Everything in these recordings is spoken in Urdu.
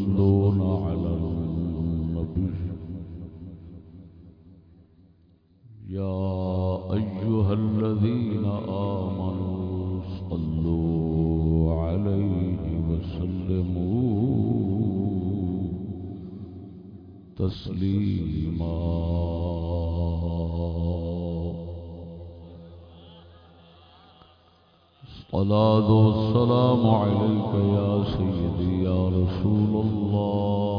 يصلون على النبي. والسلام عليك يا سيدي يا رسول الله.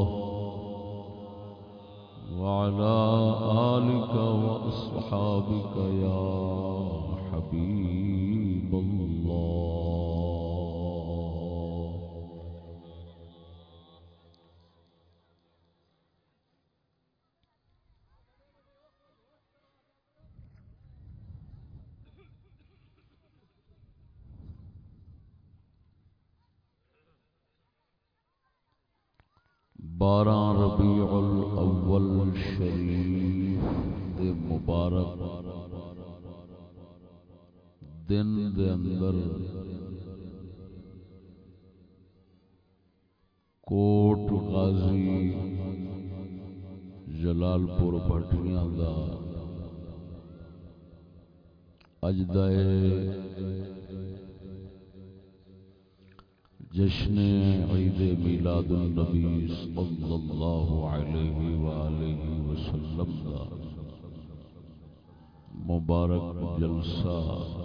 موسیٰ۔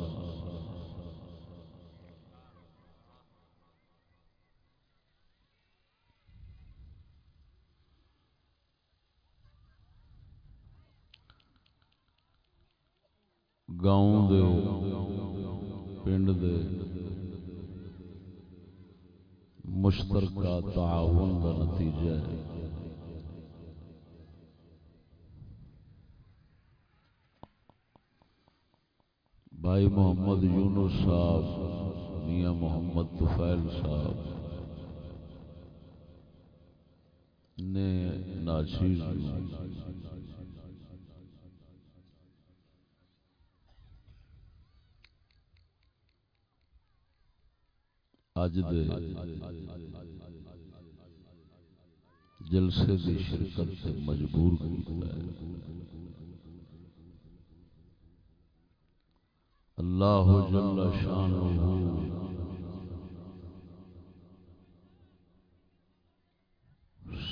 گاؤں پنڈ مشترکہ تعاون کا نتیجہ ہے۔ بھائی محمد یونس صاحب، میاں محمد طفیل صاحب نے ناشیز اج جلسے دی شرکت سے مجبور کیا اللہ جل شانہ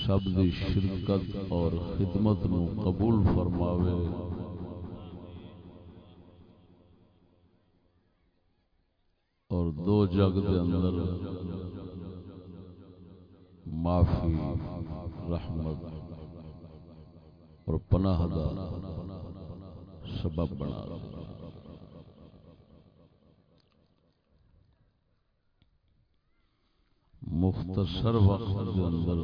سب دی شرکت اور خدمت نو قبول فرماوے۔ اور دو جگ دے اندر معافی، رحمت اور پناہ دا سبب بنا۔ رہا مختصر وقت کے اندر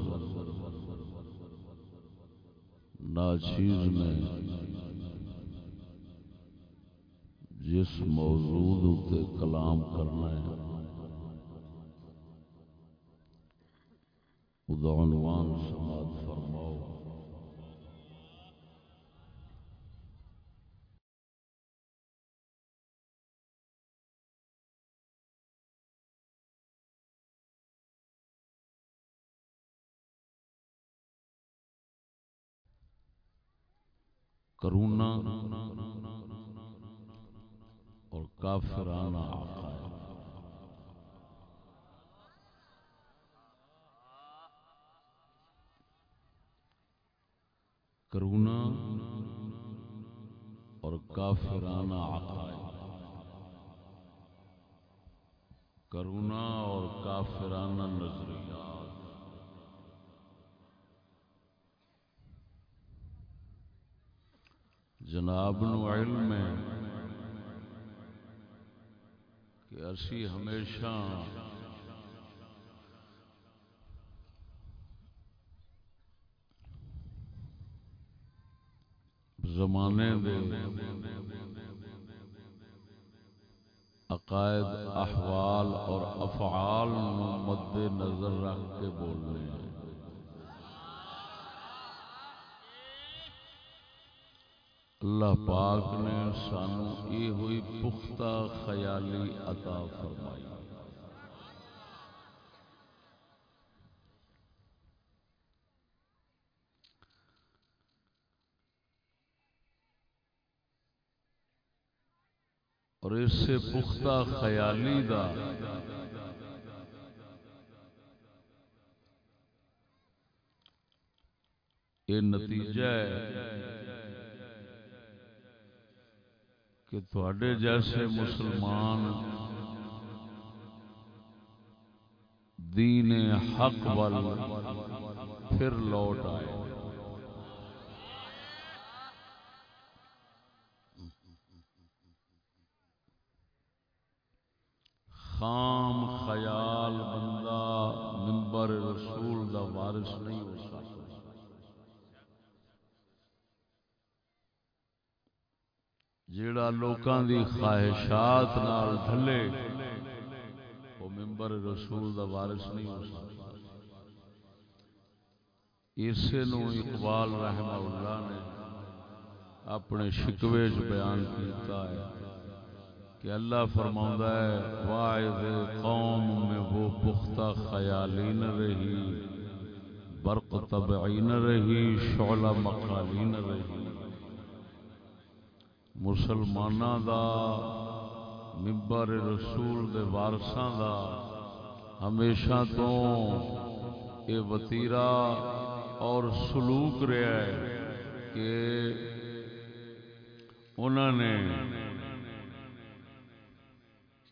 ناچیز میں جس موضوع تے کلام کرنا ہے عنوان کرونا اور کافرانہ عقائد کرونا اور کافرانہ عقائد کرونا اور کافرانہ نظریات جناب نو علم ہے کہ اسی ہمیشہ زمانے دے عقائد، احوال اور افعال مد نظر رکھ کے بولنے ہیں۔ اللہ پاک نے سانو یہ ہوئی پختہ خیالی عطا فرمائی۔ اور اس سے پختہ خیالی دا یہ نتیجہ ہے کہ تھوڑے جیسے مسلمان دین حق وال پھر لوٹ آئے۔ خام خیال بندہ ممبر رسول دا وارث نہیں ہو سکتا۔ جیڑا لوکاں دی خواہشات نال ڈھلے وہ ممبر رسول دا وارث نہیں ہو سکتا۔ اسے نو اقبال رحمہ اللہ نے اپنے شکوے چ بیان کیتا ہے کہ اللہ فرماؤں ہے، واعظ قوم میں وہ پختہ خیالی نہ رہی، برق طبعی نہ رہی، شعلہ مقالی نہ رہی۔ مسلمانہ دا ممبر رسول دے وارثاں دا، ہمیشہ تو یہ وتیرا اور سلوک رہا ہے کہ انہوں نے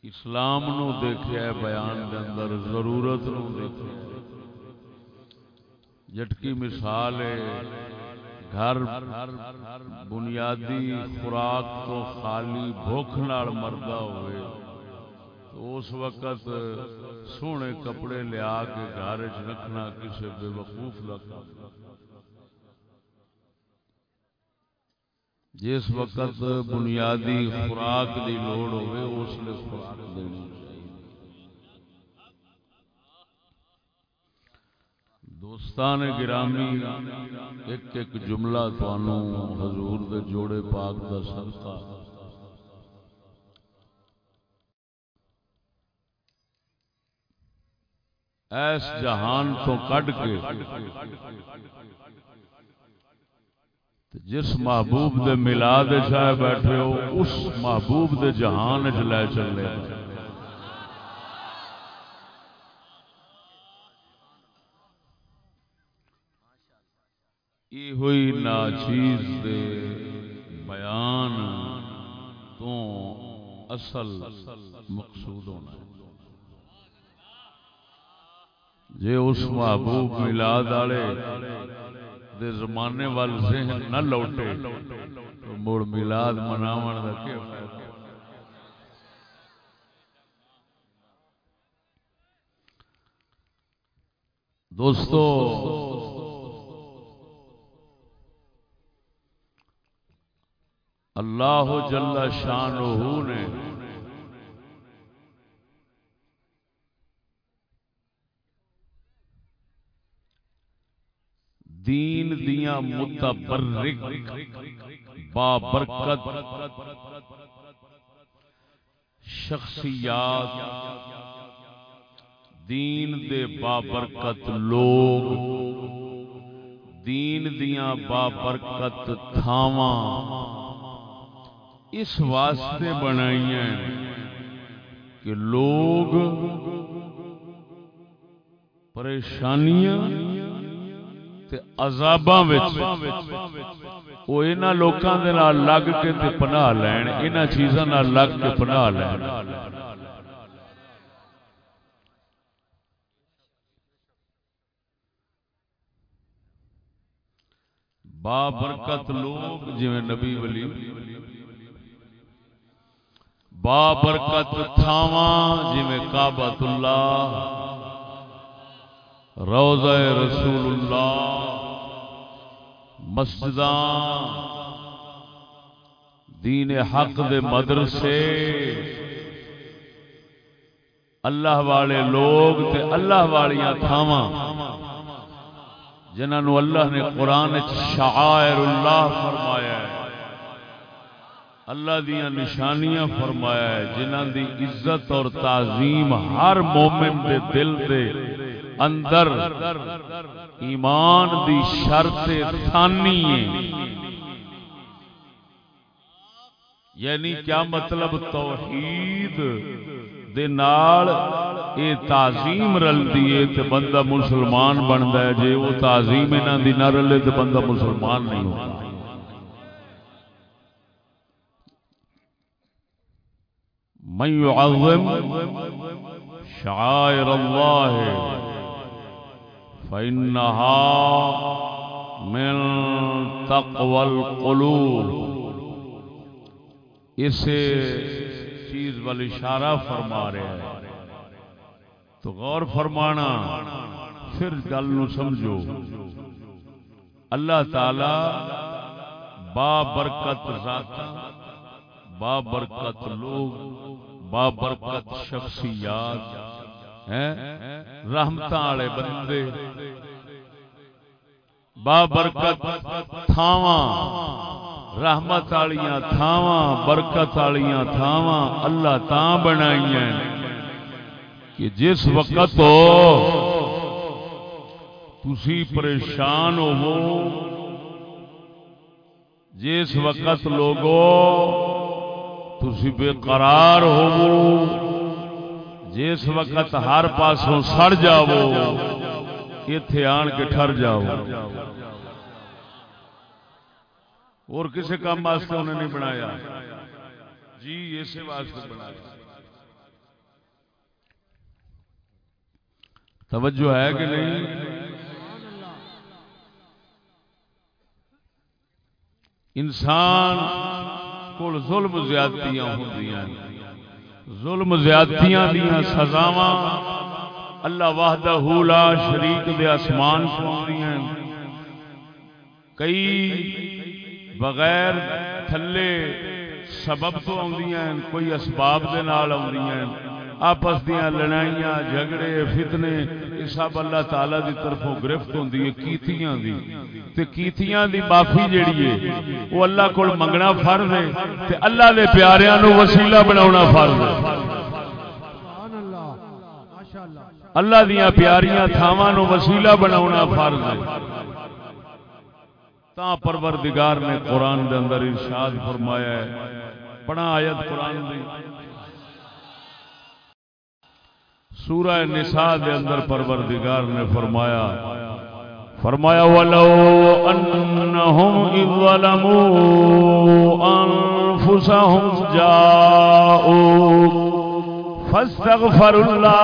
اسلام نو دیکھا ہے، بیان دے اندر، ضرورت نو دیکھا جٹکی مثال ہے گھر بنیادی خوراک تو خالی بھوک نال مردہ ہوئے۔ تو اس وقت سونے کپڑے لیا کے گھر چ رکھنا کسی بے وقوف لگا جس وقت بنیادی خوراک دی لوڑ ہوئے، اس لیے خوراک دینی۔ دوستان گرامی، ایک ایک جملہ توانو حضور دے جوڑے پاک دا صدقہ۔ ایس جہان تو کڈ کے جس محبوب دے ملاد چاہے بیٹھے ہو، اس محبوب دے جہان چ لے چلے۔ یہ ہوئی ناچیز دے بیان تو اصل مقصود ہونا ہے جے اس محبوب ملاد والے دے زمانے وال ذہن نہ لوٹے تو مڑ ملاد مناون دا کیا فائدہ؟ دوستو اللہ جل شان نے دین دیا متبرک بابرکت شخصیات، دین دے بابرکت لوگ، دین دیا بابرکت تھاواں اس واسطے بنائی ہیں کہ لوگ پریشانیاں عذاباں وہ انہاں لوکاں دے نال لگ کے تے پناہ لین، انہاں چیزاں نال لگ کے پناہ لین۔ با برکت لوگ، جویں نبی ولی۔ با برکت تھاواں جویں کعبۃ اللہ، روضہ رسول اللہ مسجد دین حق دے مدرسے، اللہ والے لوگ تے اللہ والیاں تھاواں جنہوں اللہ نے قرآن شعائر اللہ فرمایا اللہ دیا نشانیاں فرمایا ہے جنہ دی عزت اور تعظیم ہر مومن دے دل دے اندر ایمان دی شرط ثانی ہے یعنی کیا مطلب توحید دے نال اے تعظیم رل دیے تے بندہ مسلمان بندا ہے، جے وہ تعظیم انہاں دی نہ رلے تے بندہ مسلمان نہیں ہوتا۔ من يعظم شعائر الله فإنها من تقوى القلوب. اسے چیز وال اشارہ فرما رہے ہیں. تو غور فرمانا، پھر گل نو سمجھو. اللہ تعالی با برکت ذات با برکت لوگ با برکت شخصیات رحمت والے بندے با برکت تھاواں، رحمت والیاں تھاواں، برکت والیاں تھاواں، اللہ تاں بنائی کہ جس وقت ہو، تسی پریشان ہو جس وقت لوگو تسی بے قرار ہو جس وقت ہر پاسوں سڑ جاؤ اتے آن کے ٹر جاؤ اور کسی کام واسطے انہیں نہیں بنایا۔ جی اسی واسطے بنایا۔ توجہ ہے کہ نہیں؟ انسان کو ظلم زیادتیاں ہوں ظلم زیادتیاں دیا سزاواں اللہ وحدہ لا شریک دے آسمان سنتی کئی بغیر تھلے سبب تو آدیاں کوئی اسباب دے نال آدیاں آپس دیا لڑائیاں، جھگڑے، فتنے یہ سب اللہ تعالی دی طرفوں گرفت ہوندی ہے، کیتیاں دی۔ تے کیتیاں دی معافی جیڑی ہے، وہ اللہ کول منگنا فرض ہے، تے اللہ دے پیاریاں نو وسیلہ بناونا فرض ہے۔ اللہ دیاں پیاریاں تھاواں نو وسیلہ بناونا فرض ہے۔ تا پروردگار نے قرآن دے اندر ارشاد فرمایا ہے پڑھا آیت قرآن دی۔ سورہ نساء دے اندر پروردگار نے فرمایا فرمایا ولو انہم اذ ظلموا انفسهم فاستغفر اللہ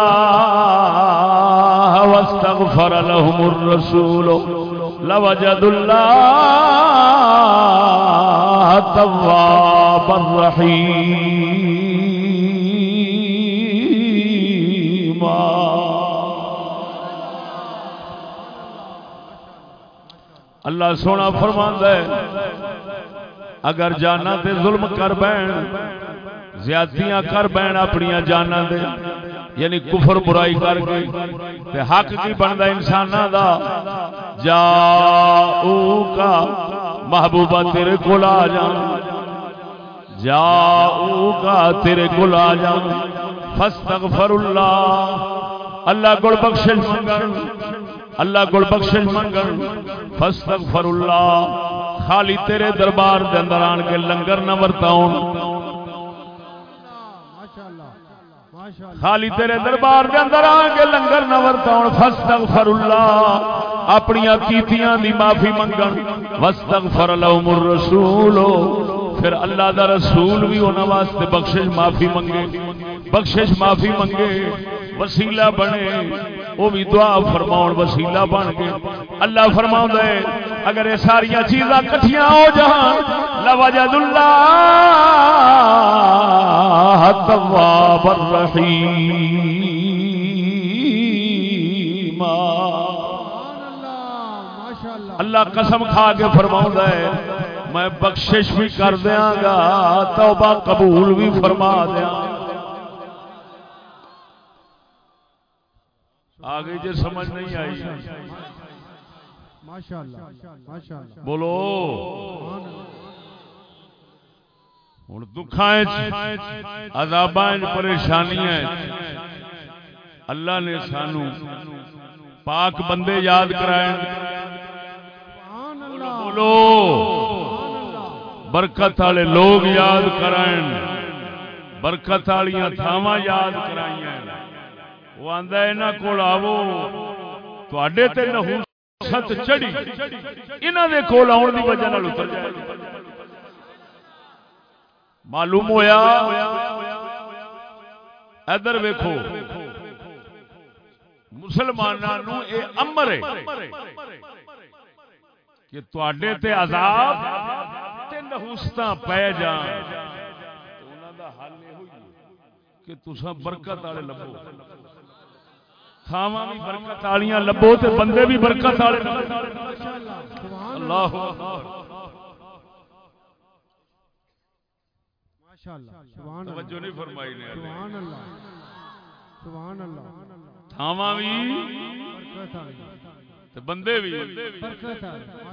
واستغفر لهم الرسول لوجد اللہ تواب الرحیم اللہ سونا فرماندہ ہے، اگر جانا تے ظلم کر بین زیادتیاں کر بین اپنی جانا دے یعنی کفر برائی کر کے، تے حق کی بنتا انسان دا جا کا محبوبہ تیرے کو آ جان جا کا تیرے کو آ جان فستغفر اللہ اللہ کو بخشش منگن اللہ کو بخشش منگن۔ فستغفر اللہ خالی تیرے دربار دے اندر آن کے لنگر نہ ورتاؤں خالی تیرے دربار دے اندر آن کے لنگر نہ ورتاؤں فستغفر اللہ اپنی کیتیاں دی معافی منگن۔ وستغفر لهم الرسول۔ پھر اللہ دا رسول بھی انہاں واسطے بخشش معافی منگے۔ بخشش معافی منگے۔ وسیلہ بنے، وہ بھی دعا فرماؤ وسیلہ بن گئے اللہ فرما ہے، اگر یہ ساری چیزاں کٹھیاں ہو جان لوجد اللہ تواب الرحیم۔ اللہ قسم کھا کے فرما ہے، میں بخشش بھی کر دیا گا، توبہ قبول بھی فرما دیا آگے جی سمجھ نہیں آئی۔ بولو۔ ہوں دکھا عذاب پریشانی اللہ نے سانو پاک بندے یاد کرائے۔ بولو۔ برکت والے لوگ یاد کرائیں برکت والیاں تھاواں یاد کرائیں وہ آندا یہاں کول آو تے نحوست چڑھی۔ انہاں دے کول آون دی وجہ نال اتر جائے۔ معلوم ہویا؟ ادھر ویکھو۔ مسلماناں نو اے امر ہے کہ تواڈے تے عذاب تے نحوستاں پے جان۔ انہاں دا حل یہ کہ تساں برکت والے لبو۔ تھاواں بھی برکت والیاں لبو تے بندے بھی برکت والے اللہ توجہ نہیں فرمائی نے سبحان اللہ۔ سبحان اللہ۔ تھاواں بھی تے بندے بھی۔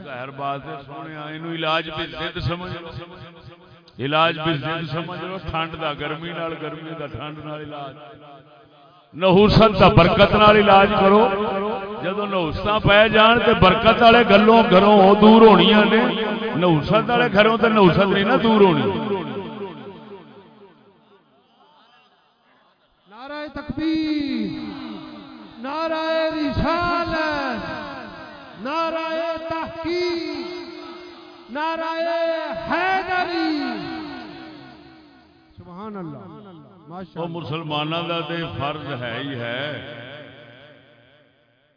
ظاہر بات ہے سونے اینو علاج بھی ضد سمجھ علاج بھی ضد سمجھ لو ٹھنڈ دا گرمی نال گرمی دا ٹھنڈ نال علاج۔ نحوست دا برکت نال علاج کرو۔ جدو نحوستاں پے جان تے برکت والے گلوں گھروں دور ہونیاں نے نحوست والے گھروں تے نحوست نہیں نہ دور ہونی۔ نعرہ تکبیر، نعرہ رسالت، نعرہ تحقیق، نعرہ حیدری۔ سبحان اللہ۔ وہ مسلمانوں کا تو فرض ہے ہی ہے۔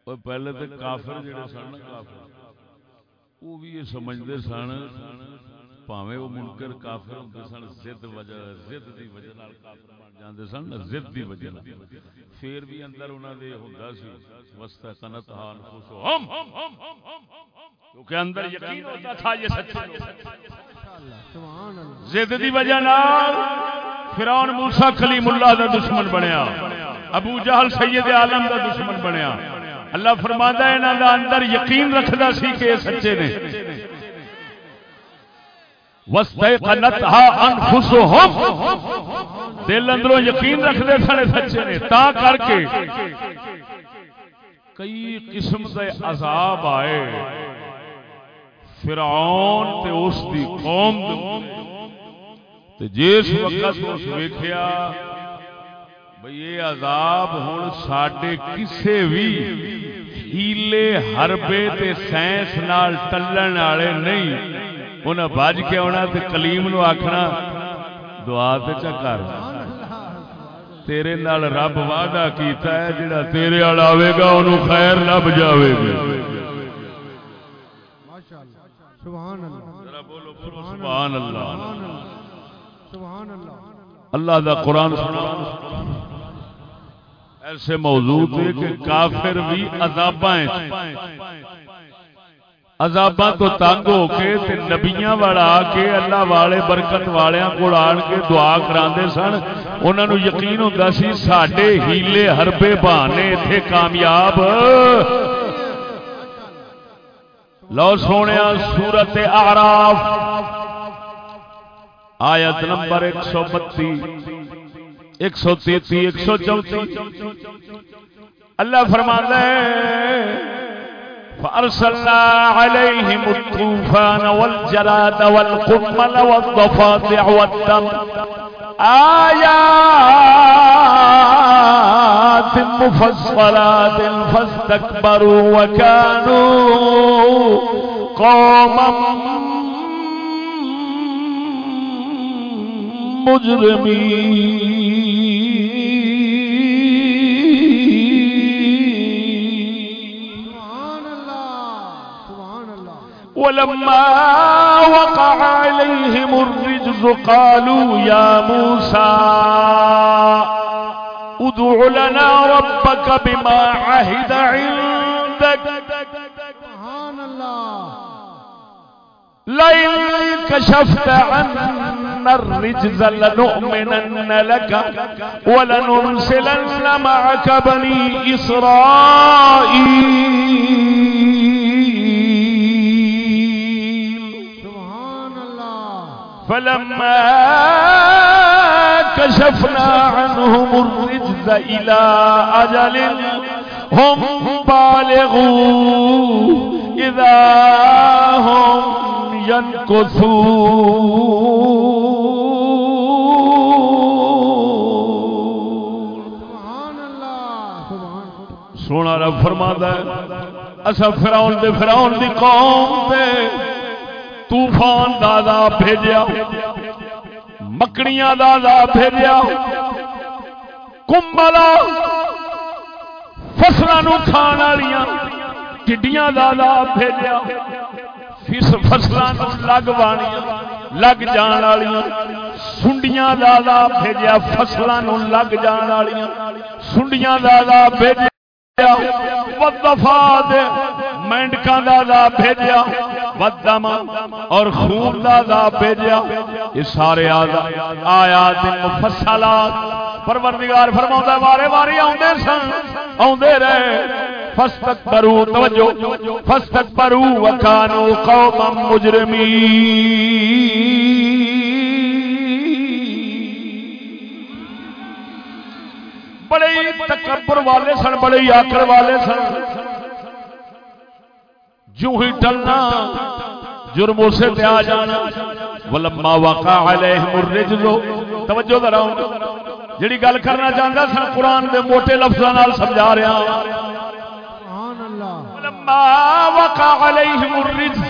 وہ پہلے تو کافر جڑے سن کافر، وہ بھی یہ سمجھتے سن۔ پاوے وہ منکر کافر ہوتے سن، زد وجہ، زد دی وجہ نال کافر بن جاندے سن، زد دی وجہ نال۔ پھر بھی اندر انہاں دے ہوندا سی وسط کنت ہان انفسہم۔ کیونکہ اندر یقین ہوتا تھا یہ سچے لوگ زد دی وجہ نال فرعون موسی کلیم اللہ دا دشمن بنیا، ابو جہل سید عالم دا دشمن بنیا۔ اللہ فرماندا ہے انہاں دا اندر یقین رکھدا سی کہ یہ سچے نے۔ دل اندروں یقین رکھتے سنے سچے نے، تا کر کے کئی قسم دے عذاب آئے۔ فرعون تے اس دی قوم تے جس وقت اس ویکھیا بھئی یہ عذاب ہن ساڈے کسے بھی ہیلے ہربے تے سائنس نال ٹلن والے نہیں۔ انہیں بج کے آنا تے کلیم نو آخنا دعا تے چکر۔ تیرے نال رب وعدہ کیتا ہے جڑا تیرے وال آئے گا انہوں خیر لب جاوے گا سبحان اللہ۔ سبحان اللہ۔ سبحان اللہ۔ اللہ دا قرآن ایسے موضوع تھے کہ کافر بھی عذاباں عذاباں تو تنگ ہو کے تے نبیاں والا آ کے اللہ والے برکت والیاں کول آن کے دعا کراندے سن۔ انہاں نو یقین ہوندا سی ساڈے ہیلے حربے بہانے ایتھے کامیاب۔ لو سونیا سورت اعراف۔ آیت نمبر ایک سو بتی۔ ایک سو تیتی، ایک سو چوتی۔ اللہ فرما فأرسلنا عليهم الطوفان والجراد والقمل والضفادع والدم. آيات مفصلات فاستكبروا وكانوا قوما مجرمين. ولما وقع عليهم الرجز قالوا يا موسى، ادع لنا ربك بما عهد عندك. سبحان اللہ لئن كشفت عنا الرجز لنؤمنن لك ولنرسلن معك بني إسرائيل. فلما كشفنا عنهم الرجز إلى أجل هم بالغوا إذا هم ينكثون. سونا رب فرما ہے اصا فراؤن دے فراؤن دی قوم تے طوفان دادا بھیجیا، مکڑیاں دادا بھیجیا، کمبلا فصلوں کھان والیاں ٹڈیاں دادا بھیجیا فصلوں لگ وانیاں، لگ جان والیاں، سنڈیاں دادا بھیجیا فصلوں لگ جان والیاں، سنڈیاں دادا بھیجیا ودفاد مینڈکاں دا بھیجیا ودم اور خون دا دا بھیجیا۔ یہ سارے آیات مفصلات۔ پروردگار فرماوندا وارے واری آوندے سن، آوندے رہے۔ فاستكبروا توجہ۔ فاستكبروا وكانوا قوما مجرمين بڑے تکبر والے سن، بڑے ہی آکڑ والے سن۔ جو ہی ٹلنا جرموں سے پہ آ جانا۔ ولما وقع علیہم الرجز۔ توجہ ذرا جڑی گل کرنا چاہتا سن قرآن دے موٹے لفظوں نال سمجھا رہا۔ سبحان اللہ۔ ولما وقع علیہم الرجز۔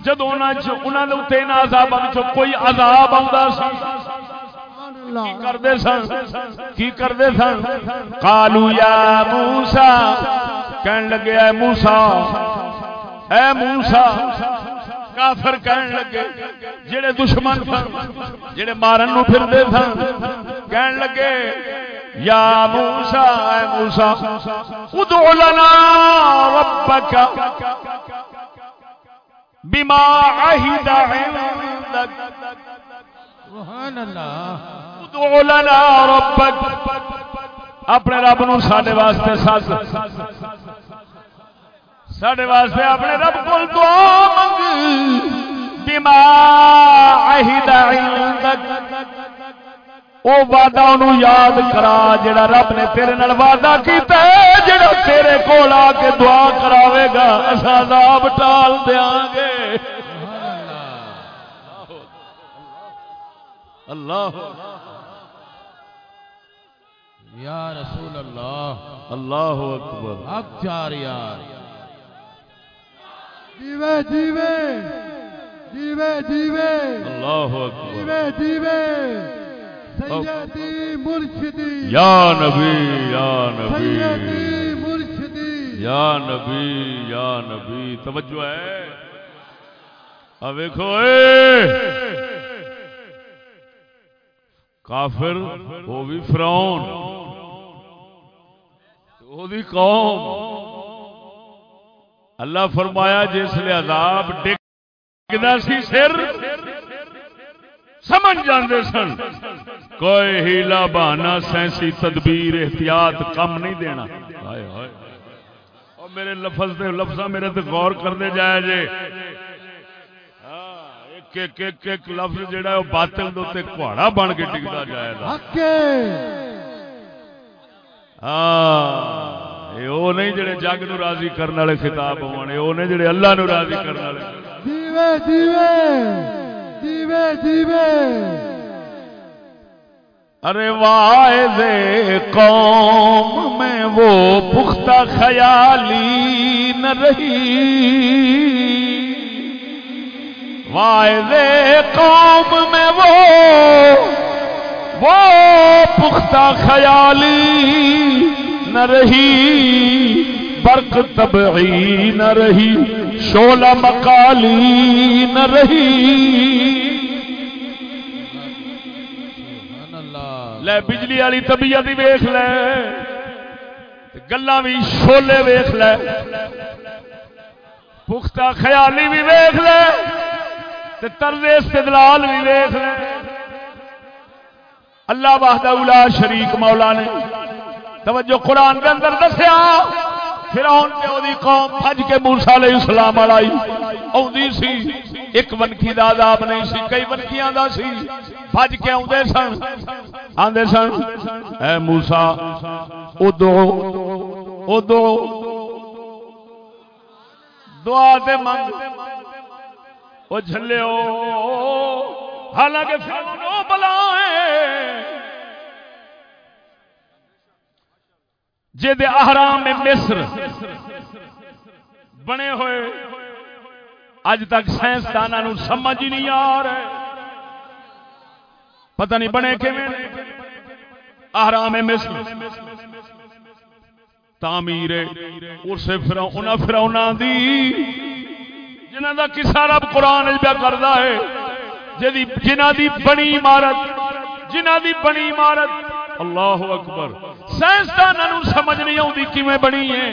جدو انہاں چ انہاں دے اوتے نہ عذاب وچ کوئی عذاب آندا سی سبحان اللہ۔ کی کردے سن؟ کی کردے سن؟ قالوا یا موسی۔ کہن لگے اے موسی اے موسی کافر کہن لگے جڑے دشمن سن جڑے مارن نو پھردے سن کہن لگے یا موسی اے موسی ادع لنا ربک بما عهد عندك سبحان اللہ ادعو لنا ربک۔ اپنے رب نو ساڈے واسطے ساز ساڈے واسطے اپنے رب کول دعا منگ۔ بما عہد عندک۔ او وعدہ انہوں یاد کرا، جڑا رب نے تیرے نال وعدہ کیتا ہے، جڑا تیرے کول آ کے دعا کراوے گا اسا عذاب ٹال دیاں گے۔ اللہ یا رسول اللہ اللہ اکبر۔ حق چار یار۔ جیوے جیوے جیوے جیوے۔ اللہ اکبر۔ جیوے جیوے۔ سیدی مرشدی۔ یا نبی یا نبی۔ سیدی مرشدی۔ یا نبی یا نبی۔ توجہ ہے۔ اب اے۔ کافر وہ بھی فرعون۔ وہ قوم۔ اللہ فرمایا جس لیے عذاب ڈگدا سی سر سمجھ جاندے سن۔ کوئی ہیلا بہانا سینسی تدبیر احتیاط کم نہیں دینا۔ ہائے ہائے۔ اور میرے لفظ دے لفظ میرے تے غور کرنے جائے جے۔ ہاں، ایک ایک ایک ایک لفظ جڑا ہے وہ باطل دے تے کہاڑا بن کے ٹکدا جائے گا۔ ہاں۔ نہیں جڑے جگ نو راضی کرنے والے خطاب ہونے وہ نہیں جڑے اللہ نو راضی کرنے والے۔ جیوے جیوے جیوے جیوے۔ ارے واحد قوم میں وہ پختہ خیالی نہ رہی۔ واحد قوم میں وہ وہ پختہ خیالی نہ رہی برق طبعی نہ رہی شولہ مکالی نہ رہی۔ لے بجلی والی طبیعت ہی ویخ لے گلا بھی شولے ویخ لے۔ پختہ خیالی بھی ویخ لے تے طرز استدلال بھی ویخ لے۔ اللہ وحدہ اولا شریک مولا نے توجہ قرآن کے اندر دسیا، فرعون تے اودی قوم بھج کے موسی علیہ السلام والی اوندی سی، ایک ونکی دا عذاب نہیں سی، کئی ونکیاں دا سی۔ بھج کے اوندے سن۔ آندے سن، اے موسی، ادو ادو۔ دعا تے منگ۔ او جھلیو حالانکہ فرعون او بلا ہے۔ جے احرام مصر بنے ہوئے۔ اج تک سائنسدانوں سمجھ ہی نہیں آ رہے پتہ نہیں بنے کہ احرام مصر۔ تعمیر اسے فرعون فرعون دی۔ جنہاں دا قصہ رب قرآن وچ بیان کردا ہے جدی جنہاں دی بنی عمارت، جنہاں دی بنی عمارت اللہ اکبر۔ سائنسدانوں سمجھ نہیں آتی کیویں بنی ہے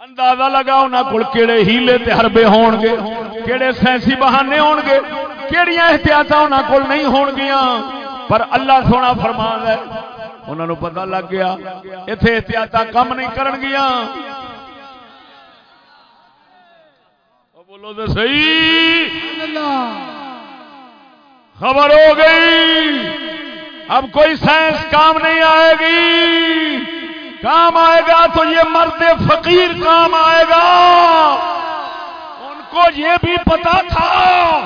اندازہ لگا انہاں کول کیڑے ہیلے تے حربے ہون گے، کیڑے سائنسی بہانے ہون گے، کیڑیاں احتیاطاں انہاں کول نہیں ہون گیاں۔ پر اللہ سونا فرمان ہے، انہاں نو پتہ لگ گیا، ایتھے احتیاطاں کم نہیں کرن گیاں۔ بولو تے صحیح۔ خبر ہو گئی۔ اب کوئی سائنس کام نہیں آئے گی۔ کام آئے گا تو یہ مرد فقیر کام آئے گا۔ ان کو یہ بھی پتا تھا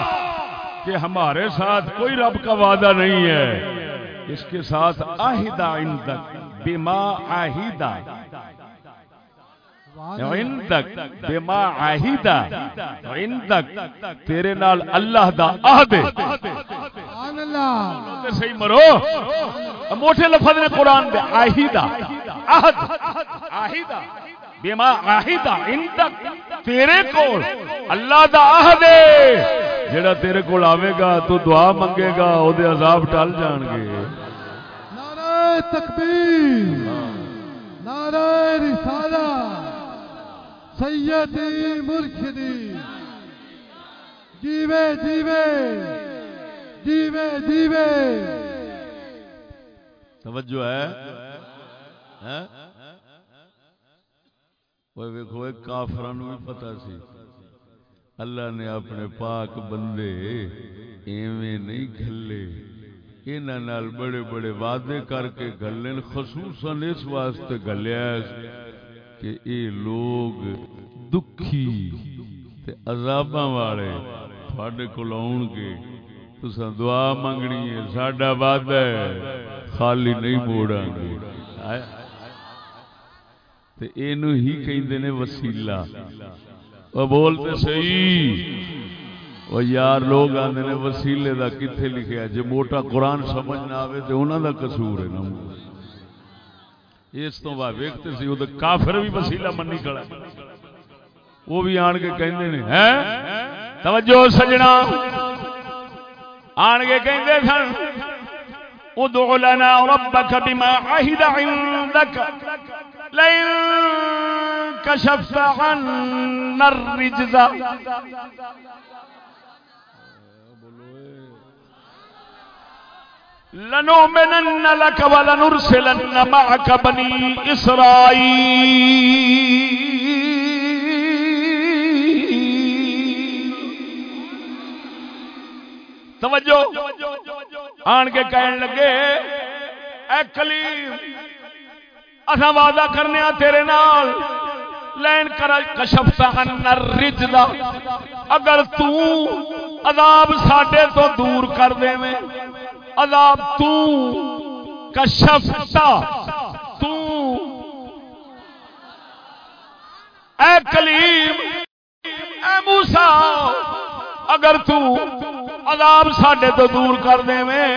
کہ ہمارے ساتھ کوئی رب کا وعدہ نہیں ہے۔ اس کے ساتھ آہدہ اندک بما آہدہ۔ عندک، بما آہدہ۔ عندک، تیرے نال اللہ دا عہد سبحان اللہ۔ تے صحیح مرو۔ موٹے لفظ نے قرآن دے آہیدہ عہد آہیدہ آہیدہ تیرے کول اللہ دا عہد ہے۔ جڑا تیرے کول آوے گا تو دعا منگے گا او دے عذاب ٹل جان گے۔ نعرہ تکبیر نعرہ رسالہ سیدی مرشدی۔ جیوے جیوے۔ جیوے جیوے۔ توجہ ہے۔ ہاں؟ وہ ویکھو، ایک بھی پتہ سی۔ اللہ نے اپنے پاک بندے ایویں نہیں گھلے۔ انہاں نال بڑے بڑے وعدے کر کے گلن خصوصاً اس واسطے گلیا کہ اے لوگ دکھی تے عذاباں والے تھوڑے کول آؤن گے تساں دعا منگنی ہے، ساڈا وعدہ ہے، خالی نہیں موڑا گے۔ تے اینو ہی کہندے نے وسیلہ۔ او بولتے صحیح۔ او یار لوگ آندے نے وسیلے دا کتھے لکھیا جے موٹا قرآن سمجھ نہ آوے تے انہاں دا قصور ہے نا۔ اس تو بعد ویکھتے سی، او تے کافر بھی وسیلہ منی کھڑا وہ بھی آن کے کہندے نے، ہیں؟ توجہ سجنا۔ آن کے کہندے سن ادع لنا ربك بما عهد عندك لئن كشفت عنا الرجز. لنؤمنن لك ولنرسلن معك بني إسرائيل توجہ۔ آن کے کہنے لگے، اے کلیم اسا وعدہ کرنے آ تیرے نال، لین کر کشفتا ان الرجلا اگر تو عذاب ساڈے تو دور کر دے میں عذاب تو کشفتا تو اے کلیم اے موسیٰ، اگر تو عذاب ساڈے تو دور کر دے میں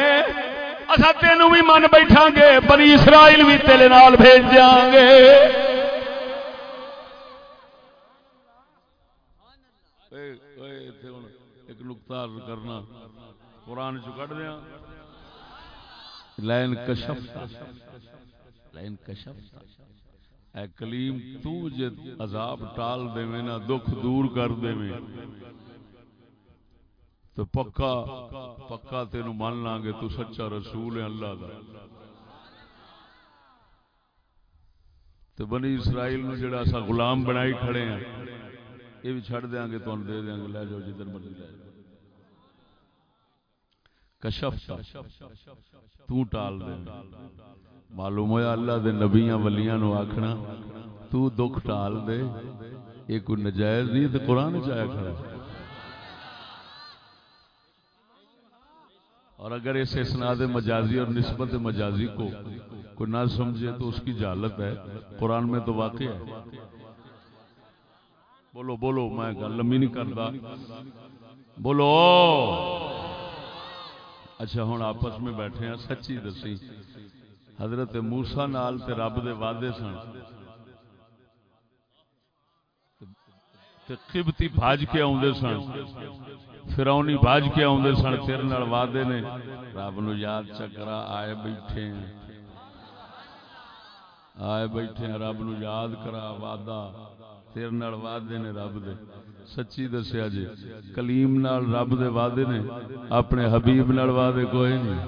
اسا تینوں بھی من بیٹھا گے بنی اسرائیل بھی تیرے نال بھیج دیاں گے ایک نقطہ کرنا۔ قرآن چ کٹ دیا ہاں؟ لائن کشف لائن کشف اے کلیم، تو جے عذاب ٹال دے میں نا، دکھ دور کر دے میں تو پکا پکا تینو مان لیں گے، تو سچا رسول ہے اللہ دا۔ تو بنی اسرائیل نو جڑا سا غلام بنائی کھڑے ہیں، یہ بھی چھڑ دیاں گے، تو دے دیاں گے، لے جاؤ جدھر مرضی لے جاؤ۔ کشف تو ٹال دے معلوم ہوا اللہ دے نبیاں ولیاں نو آکھنا، تو دکھ ٹال دے، یہ کوئی نجائز نہیں تو قرآن چایا کھڑا اور اگر اس اسناد مجازی اور نسبت مجازی کو کوئی نہ سمجھے تو اس کی جہالت ہے۔ قرآن میں تو واقع ہے۔ بولو بولو، میں گل لمبی نہیں کرتا۔ بولو۔ اچھا ہوں آپس میں بیٹھے ہیں۔ سچی دسی۔ حضرت موسا نال تے رب دے وعدے سن۔ تے قبطی بھاج کے آوندے سن۔ فرونی بھاج کے آوندے سن، تیرے وعدے نے۔ رب نو یاد چکرا، آئے بیٹھے ہیں۔ آئے بیٹھے ہیں، رب نو یاد کرا وعدہ۔ تیرے وعدے نے رب دے۔ سچی دسیا جی کلیم نال رب دے وعدے نے، اپنے حبیب نال وعدے کوئی نہیں۔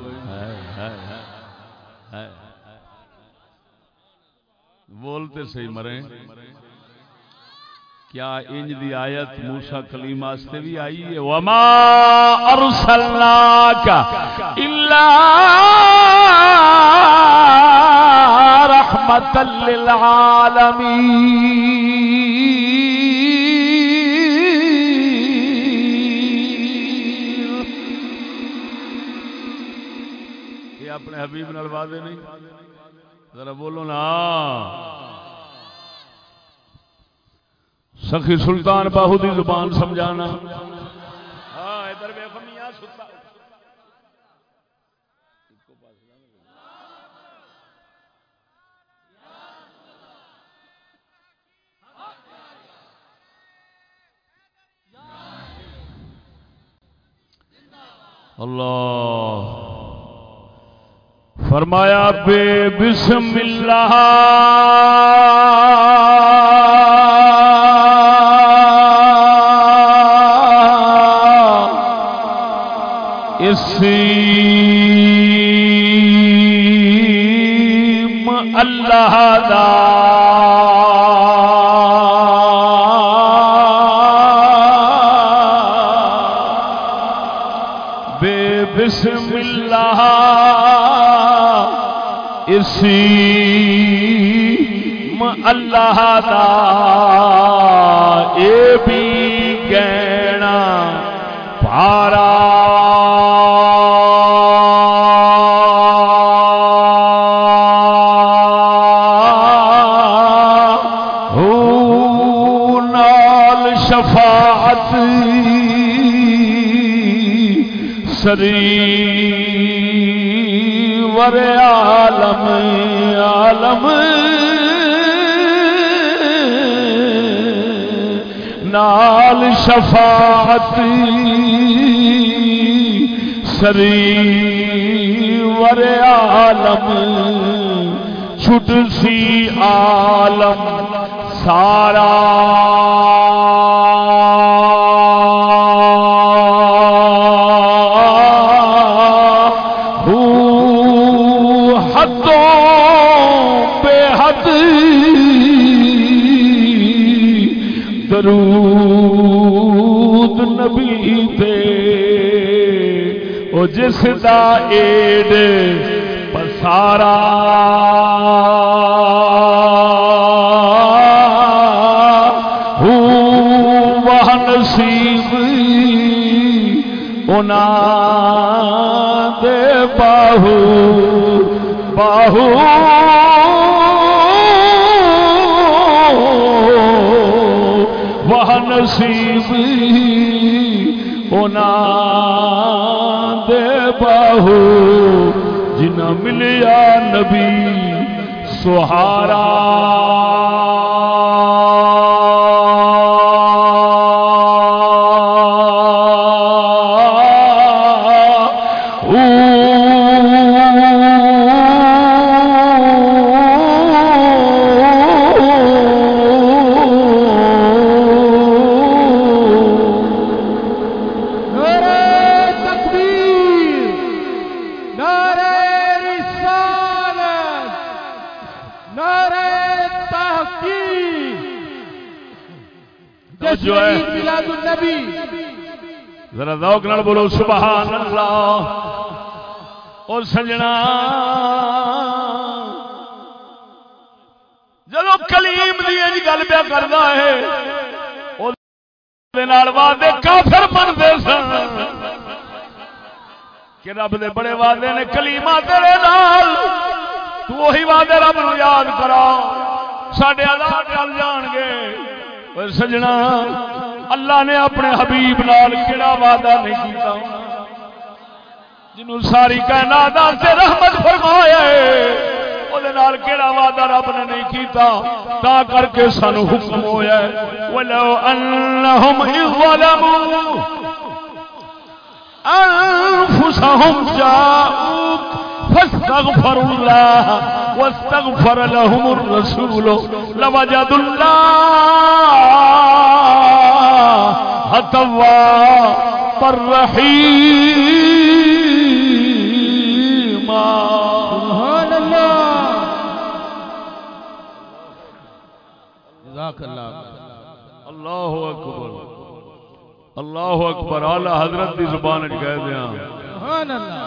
بولتے صحیح مرے۔ کیا انج دی آیت موسیٰ کلیم آستے بھی آئی ہے؟ وَمَا أَرْسَلْنَاكَ إِلَّا رَحْمَةً لِلْعَالَمِينَ۔ یہ اپنے حبیب نلوا دے نہیں؟ ذرا بولو نا۔ سخی سلطان باہو دی زبان سمجھانا۔ ہاں اللہ۔ فرمایا بے بسم اللہ۔ اسیم اللہ دا. بے بسم اللہ. اسیم اللہ دا. اے بھی گہنا پارا سری ور عالم عالم۔ نال شفاعت سری ور عالم۔ چھٹ سی عالم سارا او جس دا ایڈ پسارا ہو وہ نصیب اونا دے باہو۔ باہو۔ وہ نصیب ملیا نبی سہارا سجنا جدو کلیم دی انج گل پیا کردا ہے وعدے کافر بنتے سن۔ کہ رب دے بڑے وعدے نے کلیما تیرے نال، تو وہی وعدے رب نو یاد کرا۔ ساڈے عذاب چل جان گے۔ سجنا، اللہ نے اپنے حبیب نال کیڑا وعدہ نہیں کیتا؟ جنوں ساری کائنات سے رحمت فرمایا ہے نال کیڑا وعدہ رب نے نہیں کیتا؟ تا کر کے سانو حکم ہویا ہے۔ ولو انہم ظلموا انفسهم جاءوك فاستغفروا الله واستغفر لهم الرسول۔ الله توابا رحيما سبحان اللہ جزاک اللہ اللہ اکبر اللہ اکبر اعلی حضرت دی زبان وچ کہہ دیاں۔ سبحان اللہ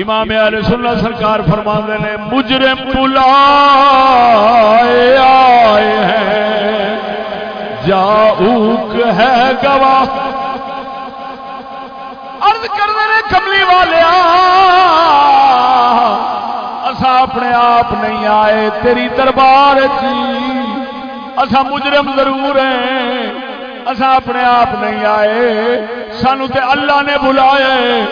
امام علیہ سنت سرکار فرماندے نے، مجرم بلائے آئے ہیں، جاؤک ہے گواہ عرض کرنے نے کملی والے اسا اپنے آپ نہیں آئے، تیری دربار چی جی۔ اسا مجرم ضرور ہیں۔ اسا اپنے آپ نہیں آئے۔ سانو تے اللہ نے بلایا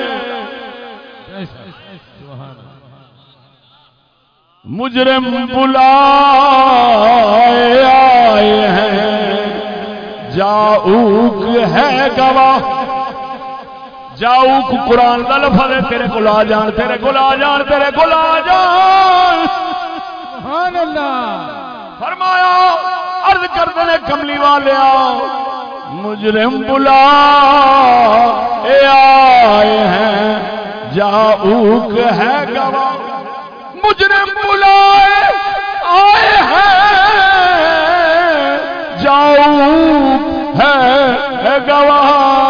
مجرم بلائے آئے ہیں۔ جاؤک ہے گواہ۔ جاؤک قرآن کا لفظ ہے تیرے کو آ جان تیرے کو آ جان تیرے کو آ جان۔ سبحان اللہ۔ فرمایا عرض کرتے ہیں کملی والے مجرم بلا۔ اے آئے ہیں جاؤک ہے گواہ۔ مجرم بلائے آئے ہیں جاؤک ہے گواہ۔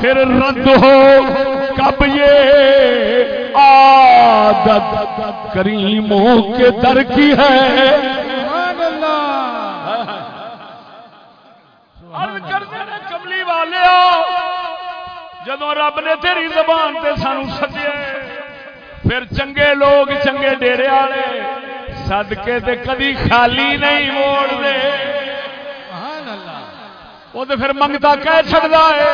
پھر رد ہو کب یہ عادت کریموں کے در کی ہے؟ کملی والے جدو رب نے تیری زبان تے سانو سدیا پھر چنگے لوگ چنگے ڈیرے والے سدکے تے کدی خالی نہیں موڑ دے سبحان اللہ۔ وہ تو پھر منگتا کہہ سکتا ہے۔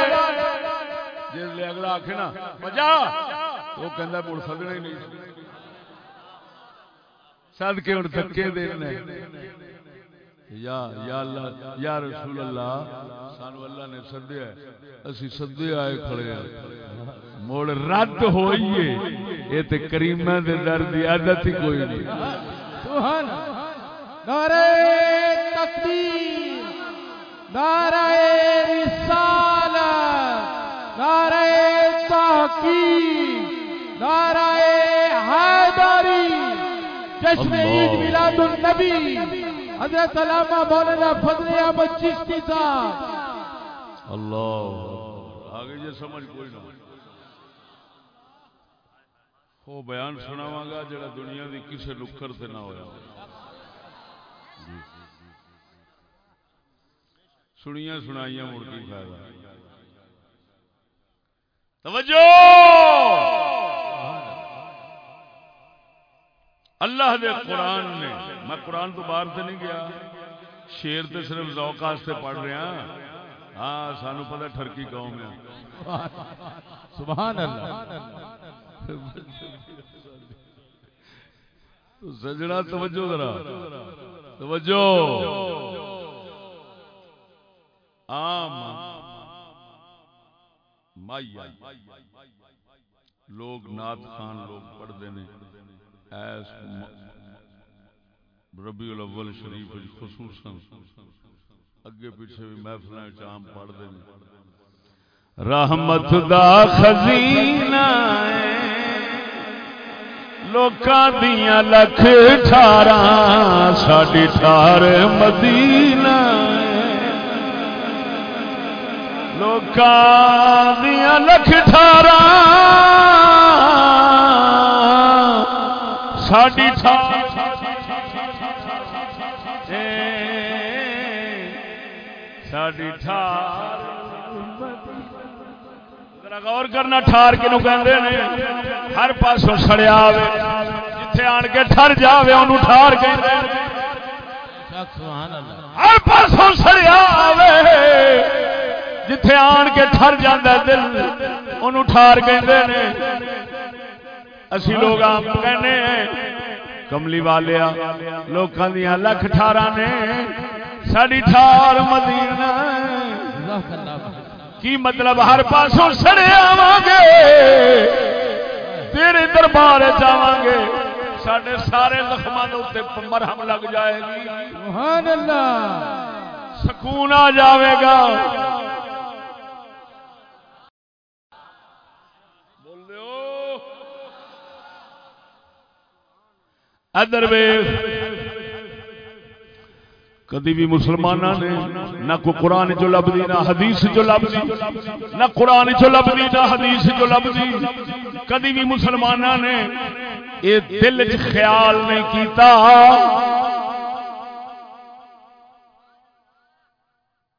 جس لے اگلا آخ نا بجا وہ کہہ مڑ سدنا ہی نہیں سد کے ہوں دکے دینا یا یا اللہ، یا رسول اللہ، سانو اللہ نے سدیا اسی سدے آئے کھڑے ہیں۔ مڑ رد ہوئیے یہ تے کریمہ دے در دی عادت ہی کوئی نہیں۔ سبحان نعرہ تکبیر، نعرہ رسالت۔ نعرہ تحقیق نعرہ حیدری جشن عید میلاد النبی حضرت علامہ مولانا فضل احمد چشتی صاحب۔ اللہ. آگے یہ سمجھ کوئی نہ وہ بیان سناواں گا جڑا دنیا دی کسے نکر سے نہ ہویا۔ سنیاں سنائیاں مڑ کی فائدہ. توجہ! اللہ دے قرآن نے میں قرآن تو باہر سے نہیں گیا شیر تے صرف ذوق واسطے پڑھ رہا ہاں۔ سانو پتہ ٹھرکی قوم ہے۔ سبحان اللہ۔ تو سجڑا توجہ ذرا۔ توجہ۔ عام مائی لوگ نات خان لوگ پڑھتے ہیں۔ ایس ربیع الاول شریف خصوصاً۔ اگے پیچھے بھی محفل عام پڑھتے ہیں۔ رحمت دا خزینہ لوکاں دیاں لکھ ٹھارا، ساڈی ٹھار مدینہ۔ لوکاں دیاں لکھ ٹھارا ساڈی ٹھار ساڈی ٹھار غور کرنا، ٹھار کنو کہندے نے؟ ہر پاسوں سڑیا آوے، جتھے آن کے ٹھر جاوے، اونوں ٹھار کہندے سبحان اللہ ہر پاسوں سڑیا آوے۔ جتھے آن کے ٹھر جاندا ہے دل اونوں ٹھار کہندے نے۔ اسی لوگ عام کہنے ہیں کملی والیا لوکاں دیاں لکھ ٹھاراں نے۔ ساڈی ٹھار مدینہ۔ کی مطلب ہر پاسوں سڑے آواں گے۔ تیرے دربار جاواں گے۔ ساڈے سارے زخماں دے اوتے مرہم لگ جائے گی۔ سبحان اللہ۔ سکون آ جاوے گا بولو ادر ویخ۔ کدی بھی مسلمان نے نہ کو قرآن جو لبدی نہ حدیث جو لبدی نہ قرآن جو لبدی نہ حدیث جو لبدی کدی بھی مسلمان نے یہ دل چ خیال نہیں کیتا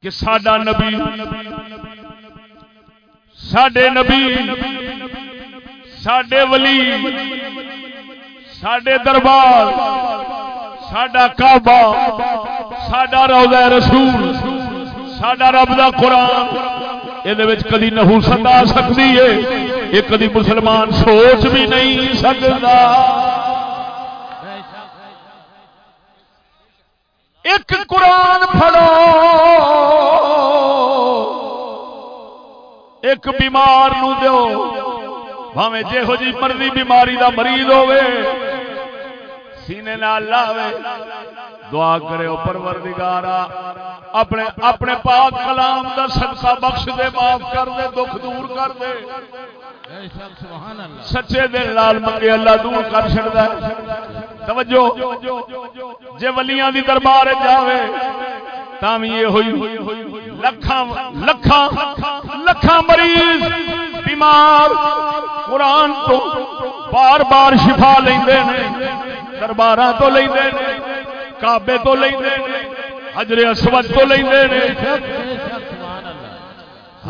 کہ ساڈا نبی، ساڈے نبی، ساڈے ولی ساڈے دربار، ساڈا کعبہ، ساڈا روضہ رسول، ساڈا رب دا قرآن یہ کدی نحوست آ سکتی ہے، یہ کدی مسلمان سوچ بھی نہیں سکتا۔ ایک قرآن پڑھو، ایک بیمار نو دیو، بھاویں جہو جی مرضی بیماری دا مریض ہوے سینے نال لاوے۔ دعا کرے او پروردگارا اپنے اپنے پاک کلام دا صدقہ بخش دے، معاف کر دے، دکھ دور کر دے۔ سچے دل لال منگے اللہ دور کر چڑتا ہے۔ توجہ۔ جے ولیاں دی دربار جاوے تاں یہ ہوئی۔ لکھاں لکھاں لکھاں مریض، بیمار، قرآن تو بار بار شفا لیندے نے۔ دربار تو لے نے، کعبے تو لے نے، حجر اسود تو لے نے۔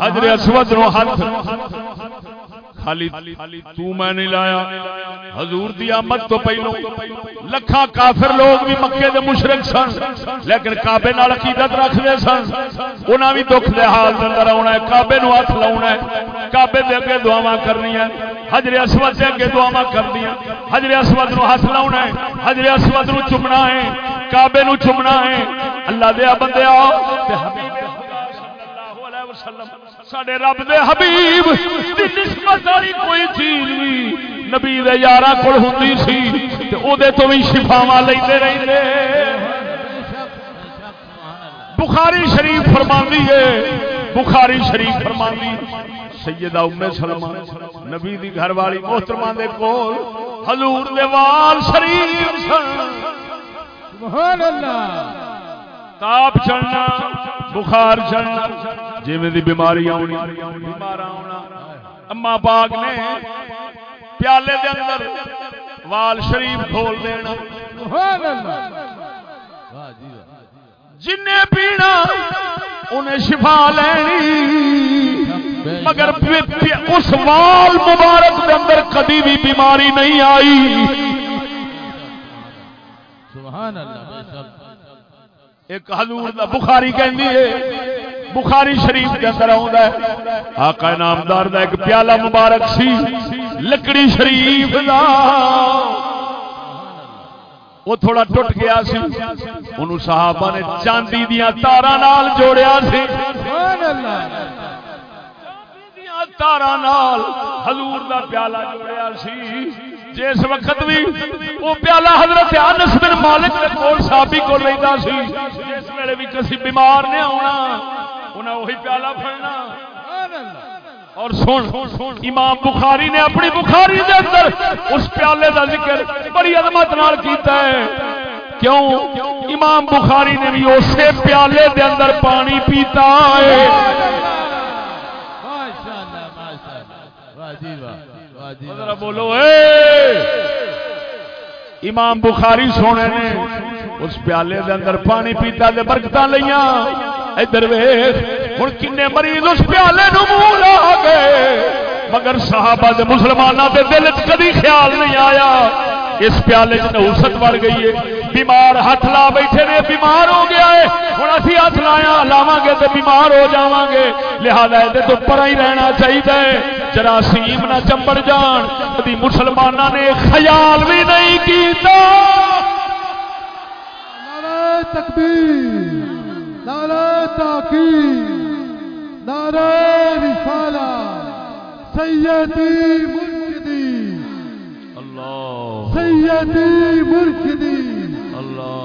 حجر اسود نو ہاتھ خالی تو میں نہیں لایا۔ حضور دی آمد تو پہلو لکھاں کافر لوگ بھی مکے دے مشرک سن، لیکن کعبے نال عقیدت رکھدے سن۔ انہاں بھی دکھ دے حال دے اندر آنا ہے، کعبے نو ہاتھ لاونا ہے۔ کعبے دے اگے دعاواں کرنیاں حجر اسود دے اگے دعاواں کرنیاں حجر اسود نو ہاتھ لاونا ہے، حجر اسود نو چومنا ہے۔ کعبے نو چومنا ہے۔ اللہ دے بندے آؤ تے حبیب صلی اللہ علیہ وسلم سڈے رب دے حبیب دی نسبت والی کوئی چیز بھی نبی دے یارا کول ہوندی سی تے او دے تو بھی شفاواں لیندے رہندے۔ بخاری شریف فرماندی ہے۔ بخاری شریف فرماندی سیدہ ام سلمہ نبی دی گھر والی محترمہ دے کول حضور دے وال شریف سن۔ سبحان اللہ۔ تاپ چڑھنا بخار چڑھنا جی دی بیماری آنی بیمار آنا اما پاک نے پیالے دے اندر وال شریف کھول دینا۔ سبحان اللہ واہ جی واہ جن پینا انہیں شفا لینی۔ مگر اس وال مبارک دے اندر کدی بھی بیماری نہیں آئی۔ سبحان اللہ ایک حضور دا بخاری کہندی ہے بخاری شریف کے اندر آوندا ہے۔ آقا نامدار دا ایک پیالہ مبارک سی۔ لکڑی شریف دا۔ وہ تھوڑا ٹوٹ گیا سی۔ انہوں صحابہ نے چاندی دیا تارا نال جوڑیا سی۔ تارا نال حضور دا پیالہ جوڑیا سی۔ جس وقت بھی وہ پیالہ حضرت انس بن مالک دے کول صحابی کو لیندا سی، جس ویلے بھی کسی بیمار نے آنا انہاں وہی پیالہ پھڑنا۔ اور سن امام بخاری نے اپنی بخاری دے اندر اس پیالے دا ذکر بڑی عظمت نال کیتا ہے۔ کیوں؟ امام بخاری نے بھی اسی پیالے دے اندر پانی پیتا ہے۔ جی جی بولو اے! امام بخاری سونے نے اس پیالے دے اندر پانی پیتا دے برکتاں لیاں ادھر ویکھ ہن کنے مریض اس پیالے نو منہ لا گئے مگر صحابہ دے مسلماناں دے دل وچ کبھی خیال نہیں آیا۔ اس پیالے چ نحوست بڑھ گئی ہے۔ بیمار ہاتھ لا بیٹھے نے، بیمار ہو گیا ہے۔ ہن اسی ہاتھ لایا، لاواں گے تے بیمار ہو جاواں گے۔ لہذا اے تو پرا ہی رہنا چاہیے جراثیم نہ چمبڑ جان۔ کبھی مسلمانوں نے خیال بھی نہیں کیتا۔ تکبیر۔ نعرہ نعرہ رسالہ سیدی مرشدی اللہ سیدی مرشدی اللہ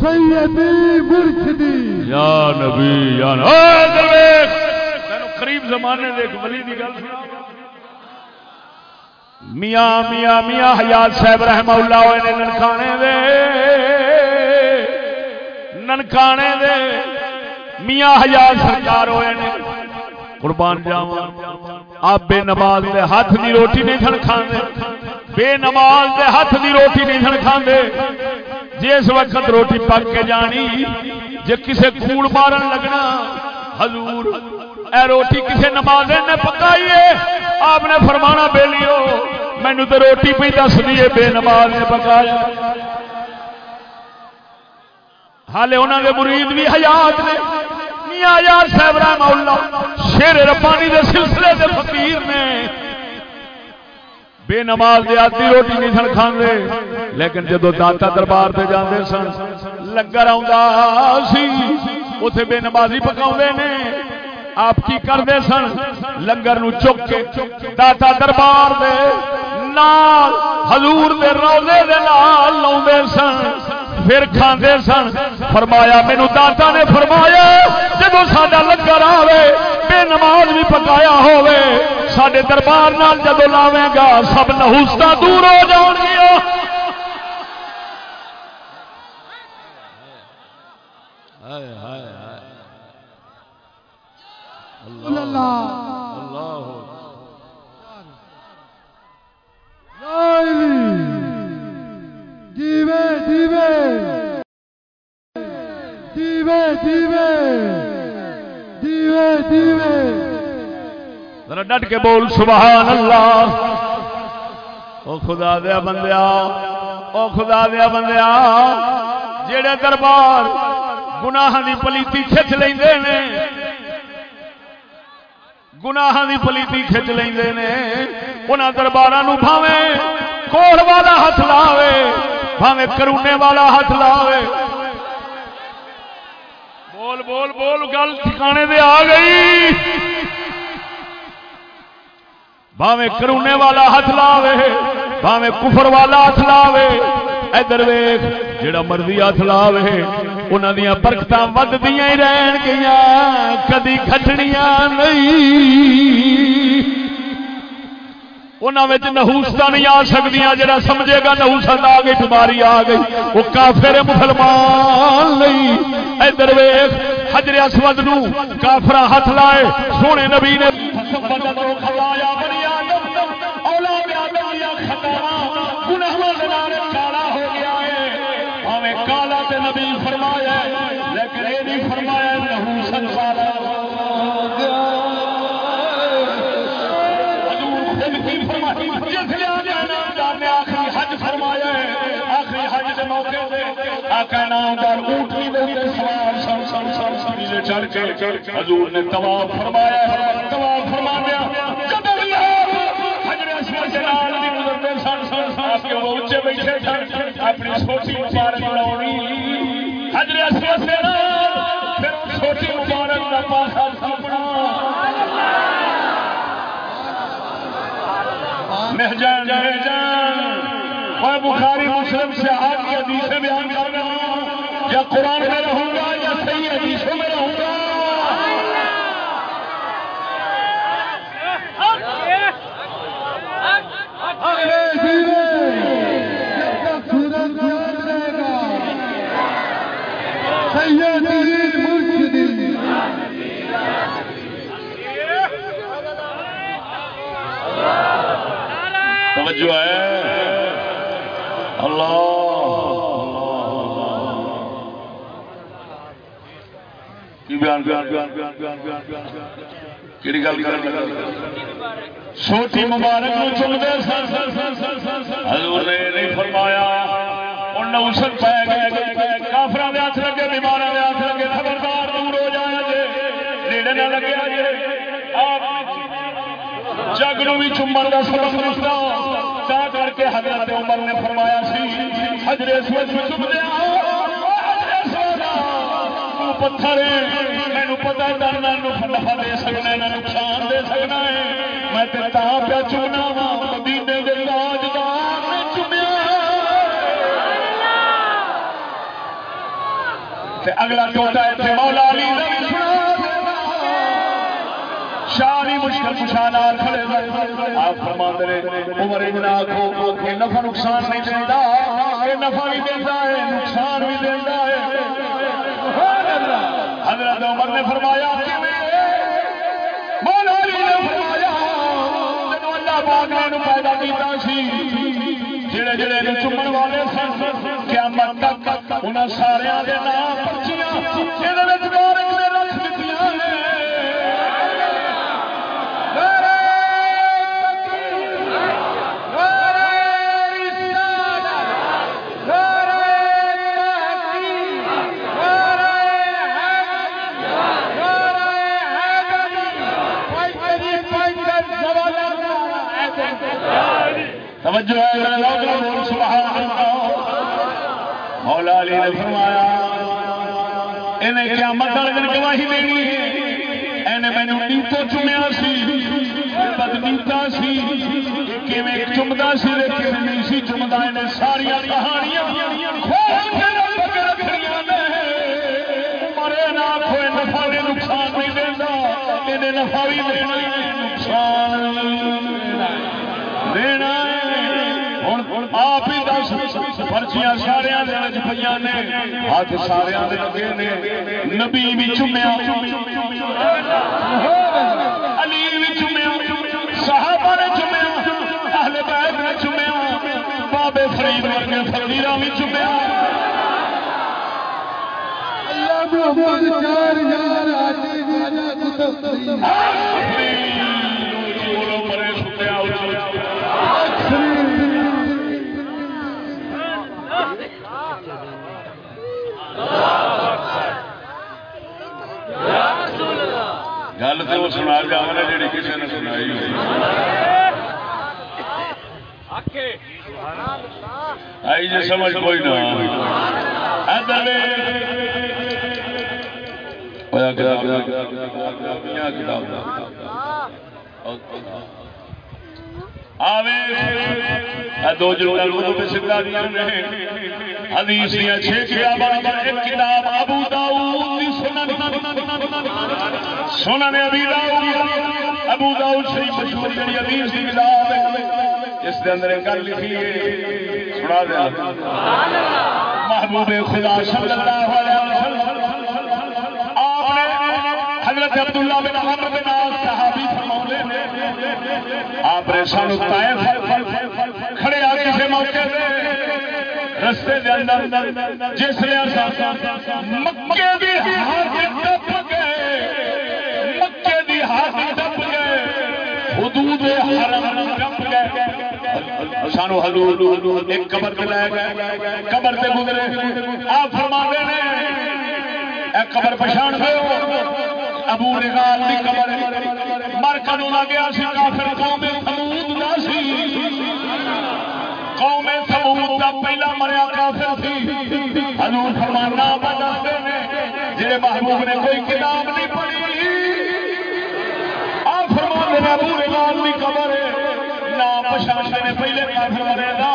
سیدی مرشدی۔ یا نبی یا نبی قریب زمانے ایک ولی دی گل سنا۔ میاں میاں میاں حیات صاحب رحمہ اللہ ہوئے نے ننکانے دے ننکانے دے۔ میاں حیات سرکار ہوئے نے۔ قربان جاواں۔ آپ بے نماز دے ہاتھ دی روٹی نہیں کھن کھاندے۔ بے نماز دے ہاتھ دی روٹی نہیں کھن کھاندے۔ جس وقت روٹی پک کے جانی، جے کسے کوڑ مارن لگنا، حضور، اے روٹی کسے نماز نے پکائی ہے؟ آپ نے فرمانا بے لیو مینو تو روٹی پہ دس دیے بے نماز نے پکایا۔ حالے انہوں نے مرید بھی حیات نے۔ میاں یار صاحب رحمہ اللہ، شیر ربانی دے سلسلے دے فقیر نے۔ بے نماز دے آدھی روٹی نہیں سن کھاندے، لیکن جدو داتا دربار تے جاندے سن، لنگر آوندا سی، اوتھے بے نمازی پکاوندے نے۔ آپ کی کرتے سن، لنگر نو چک کے داتا دربار دے نال، حضور دے روزے دے نال لاؤندے سن۔ پھر کھاندے سن۔ فرمایا، مینو دادا نے فرمایا جب ساڈا لنگر آوے، بے نماز بھی پکایا ہوے سڈے دربار نال جدو لاوے گا، سب نہوستا دور ہو جان گیا۔ ذرا ڈٹ کے بول سبحان اللہ۔ او خدا دیا بندیا او خدا دیا بندیا جڑے دربار گناہ دی پلیتی کھچ لیندے نے گناہ دی پلیتی کھچ لیندے نے، انہاں درباراں نو بھاویں کوڑ والا ہاتھ لاوے، بھاویں کرونے والا ہاتھ لاوے۔ بول بول بول، گل ٹھکانے دے آ گئی۔ بھاویں کرونے والا ہاتھ لاوے بھاویں کفر والا ہاتھ لاوے۔ ادھر ویخ جڑا مرضی ہاتھ لاوے انہوں دیا برکت ودیا ہی رہن گیا کدی کھٹنیاں نہیں۔ انہوں نہوستا نہیں آ سکتی جڑا سمجھے گا نہوست آ گئی، بیماری آ گئی۔ وہ کافر مسلمان نہیں۔ ادھر ویخ حجر اسود نو کافرا ہاتھ لائے، سونے نبی نے چڑھ کے حضور نے طواف فرمایا طواف فرما دیا۔ جب کے اونچے بیٹھے سن، اپنی چھوٹی مبارک لاؤنی۔ حجر اسود سے نال پھر چھوٹی مبارک کا پاسا سپنا مہجان مہجان۔ میں بخاری مسلم سے آج کی حدیثیں بیان کر رہا ہوں، یا قرآن میں رہوں گا یا صحیح حدیثوں میں رہوں گا انگریزی میں جب تک سورج یاد رہے گا سیدی مرشدی توجہ ہے اللہ کی بیان بیان بیان بیان بیان بیان بیان کیڑی گل مبارک حضور نے نہیں فرمایا ان گئے دے ہاتھ لگے، بیماراں دے ہاتھ لگے، خبردار دور ہو جایا نیڑے نہ لگیا جے آپ جگ نو بھی چومن کا سبق رکھتا تا کر کے حضرت عمر نے فرمایا سی حجر اسود میں پتھر مینو پتا ڈرنا نفع دے سکنا ہے نقصان دے سکنا ہے۔ میں تے تا پیا چومنا وا، مدینے دے تاجدار نے چومیا تے اگلا ٹوٹا ہے مولا علی دا سنا۔ شاری مشکل کشان کھڑے آپ فرما دے عمر ابن نفع نقصان نہیں دینا یہ نفع بھی دیتا ہے، نقصان بھی دیتا ہے۔ حضرت عمر نے فرمایا مولا علی نے فرمایا اللہ پاک نے پیدا کیتا سی۔ جڑے جڑے نے والے سن، قیامت تک انہاں سارے دے نام پرچیاں توجہ ہے سبحان اللہ۔ مولا علی نے فرمایا، انہیں قیامت والے دن گواہی دینی ہے۔ چومیا سی بدنیتا سی، کیویں چمدا سی کیویں نہیں سی چمدا ساری کہانیاں کھول کے رب کے نے۔ مرے نہ کوئی نفع نقصان نہیں دینا نفع بھی دینا نقصان دینا آپ ہی دس پرچیاں سارے پہ نے ہاتھ سارے نے نبی بھی چومیا۔ علی بھی چومیا صحابہ نے چومیا اہل بیت نے چومیا بابے فرید ورگے فقیر بھی چومیا۔ اللہ محمد چار یار آتے تو وہ سنا جا جی کسی نے سنائی آئی جی سمجھ کوئی نہ دو دیا حدیث دیا چھ کتاب ایک کتاب ابو داؤد دی سنن سنن ابی داؤد ابو داؤد شریف مشہور جڑی حدیث دی کتاب ہے۔ اس دے اندر ایک گل لکھی ہے۔ سنا دیا محبوب خدا صلی اللہ علیہ وسلم۔ آپ نے حضرت عبداللہ بن عمر بن عاص صحابی فرماؤں نے آپ نے سانو طائف کھڑے آ کسی موقع پہ رستے دے اندر جس نے مکے دی حد سانو حضور ایک قبر پہ لے گئے، قبر تے گزرے۔ آپ فرما دے نے، اے قبر پچھان دے۔ ابو رغال دی قبر مر کدوں سی، کافر قوم دا سی۔ قوم دا پہلا مریا کافر سی۔ حضور فرمانا نے جڑے محبوب نے کوئی کتاب نہیں پڑھی۔ نے پہلے کافر مرے دا۔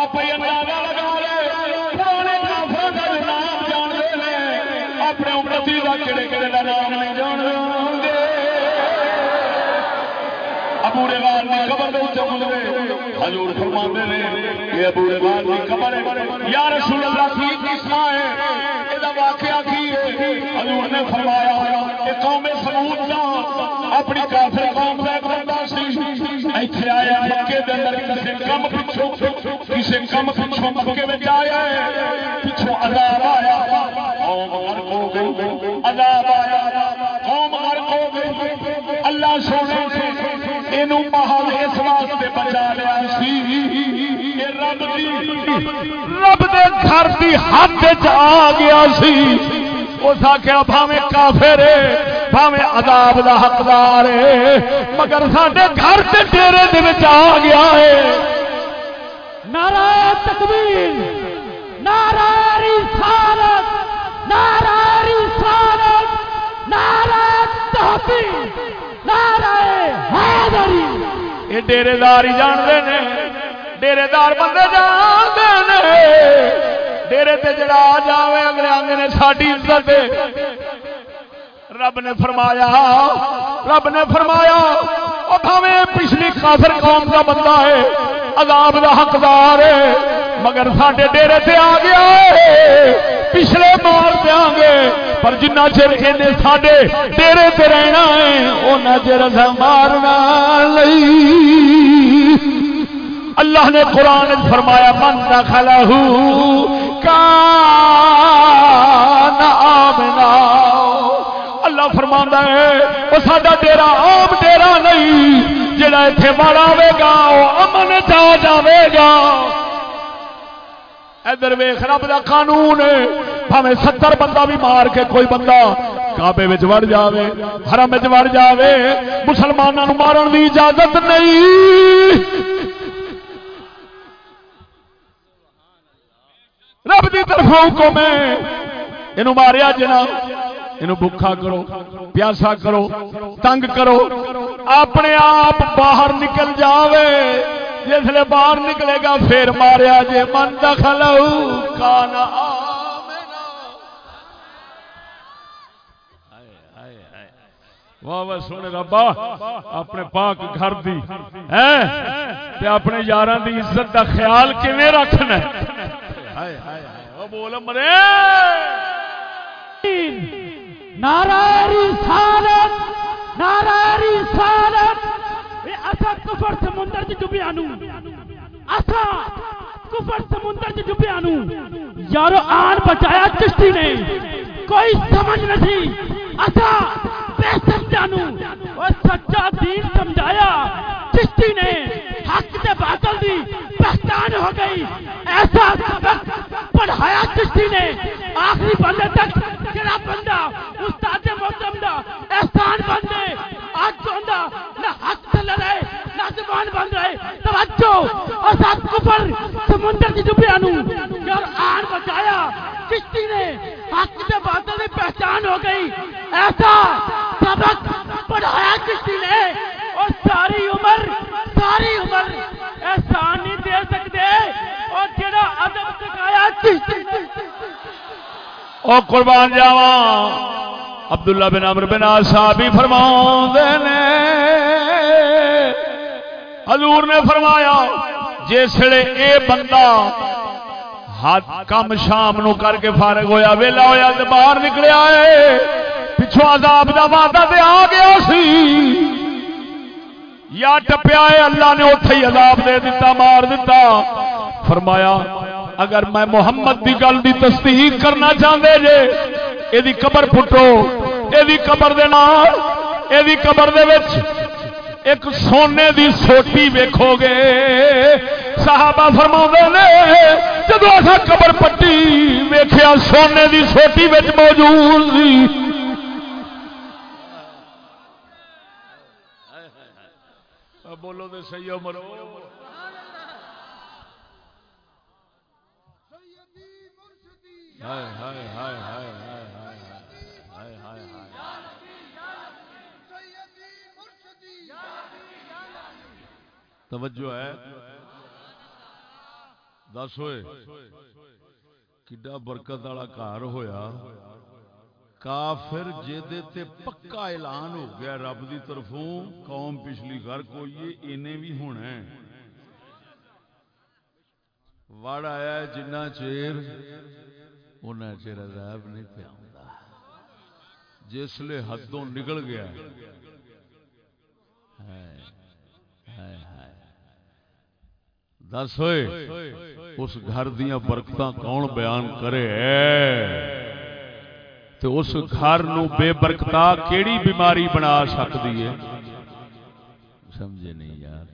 آپ ہی اندازہ لگا لے۔ پرانے کافر نام جان دے اپنے امتی نام نہیں جان ابو کی خبر دے گزرے۔ حضور فرماندے نے ابو کی خبر ہے۔ یا رسول اللہ، کی ہے؟ واقعہ کی؟ ہے حضور نے فرمایا کہ قوم سمود اپنی کافر قوم کا ایک بندہ سی۔ ایتھے آیا مکے دے اندر، کسے کم پچھو کسے کم پچھو مکے میں آیا ہے۔ پچھو عذاب آیا۔ قوم غرق ہو گئی۔ عذاب آیا۔ قوم غرق ہو گئی۔ اللہ سونے سے اینو محل اس واسطے بچا لیا سی رب دی رب دے گھر دی حد چ آ گیا سی۔ اس آخیا بھاوے کافر بھاوے عذاب دا حقدار ہے۔ مگر ساڈے گھر تے ڈیرے دے وچ آ گیا ہے۔ نعرہ تکبیر نعرہ رسالت نعرہ رسالت نعرہ تحقیق نعرہ حیدری یہ ڈیرے دار ہی جانتے نے ڈیرے دار بندے جانتے نے۔ ڈیرے تے جڑا آ جاوے اگلے آنگے نے ساڈی عزت رب نے فرمایا، رب نے فرمایا وہ بھاویں پچھلی کافر قوم کا بندہ ہے، عذاب دا حقدار ہے، مگر ساڈے ڈیرے تے آ گیا پچھلے مار دیا گے پر جنہ چر یہ ساڈے ڈیرے تے رہنا ہے اُنہ چر مارنا لئی۔ اللہ نے قرآن فرمایا، من دخلہ کان فرماندا ہے وہ ساڈا ڈیرا عام ڈیرا نہیں جڑا ایتھے مارا آوے گا وہ امن جا جاوے گا ادھر ویخ رب دا قانون ہے بھاوے ستر بندہ بھی مار کے کوئی بندہ کعبے وڑ جاوے حرم وڑ جاوے مسلمانوں مارن دی اجازت نہیں رب دی طرف حکم ہے یہ ماریا جنا یہ بھوکھا کرو، پیاسا کرو، تنگ کرو۔ اپنے آپ باہر نکل جاوے جسے باہر نکلے گا، پھر ماریا جے، من دخل کانا واہ واہ، سونے ربا، اپنے پاک گھر دی تے اپنے یاراں دی عزت دا خیال کیویں رکھنا ہے؟ ہائے ہائے او بول مرے۔ نعرہ رسالت نعرہ رسالت اے اسا کفر سمندر چ ڈوبیا نو اسا کفر سمندر چ ڈوبیا نو یارو، آن بچایا چشتی نے۔ کوئی سمجھ نہیں۔ اسا بے سمجھا نو او سچا دین سمجھایا۔ چشتی نے حق تے باطل دی پہچان ہو گئی۔ ایسا سبق پڑھایا چشتی نے آخری بندے تک جڑا بندہ استاد محترم دا احسان بندے اج ہوندا نہ ہاتھ تے لڑے، نہ زبان بند رہے۔ توجہ، اور اسات کفر سمندر دی ڈبیا نو یار آن بچایا۔ چشتی نے حق تے باطل دی پہچان ہو گئی۔ ایسا سبق پڑھایا چشتی نے۔ اور ساری عمر ساری عمر احسان نہیں دے سکتے اور جڑا ادب سکھایا او قربان جاوا عبداللہ بن عمر بن عاص صاحب ہی فرماؤں نے۔ حضور نے فرمایا جسے اے بندہ ہاتھ کم شام نو کر کے فارغ ہویا، ویلا ہویا تے باہر نکلیا ہے پچھو عذاب دا وعدہ تے آ گیا سی۔ یا ٹپیا ہے، اللہ نے اوتھے ہی عذاب دے دیتا مار دیتا فرمایا، اگر میں محمد دی گل دی تصدیق کرنا چاہتے جے یہ قبر پٹو یہ قبر دے نال یہ قبر دے وچ ایک سونے دی سوٹی ویکھو گے۔ صحابہ فرما نے جب ایسا قبر پٹی ویخیا سونے دی سوٹی وچ موجود سی بولو تو سی مرو۔ ہائے ہائے ہائے ہائے ہائے ہائے ہائے ہائے۔ توجہ ہے۔ دس ہوئے، کڈا برکت والا گھر ہویا۔ کافر جیدے تے پکا اعلان ہو گیا رب دی طرفوں، قوم پچھلی گھر کو یہ انہیں بھی ہونا ہے۔ وڑ آیا ہے جنہ چیر انہیں چیر عذاب نہیں پہ آؤں جس لیے حدوں نکل گیا۔ ہائے ہائے ہائے۔ دس ہوئے، اس گھر دیا برکت کون بیان کرے؟ تو اس گھر نو بے برکتا کیڑی بیماری بنا سکتی ہے؟ سمجھے نہیں یار۔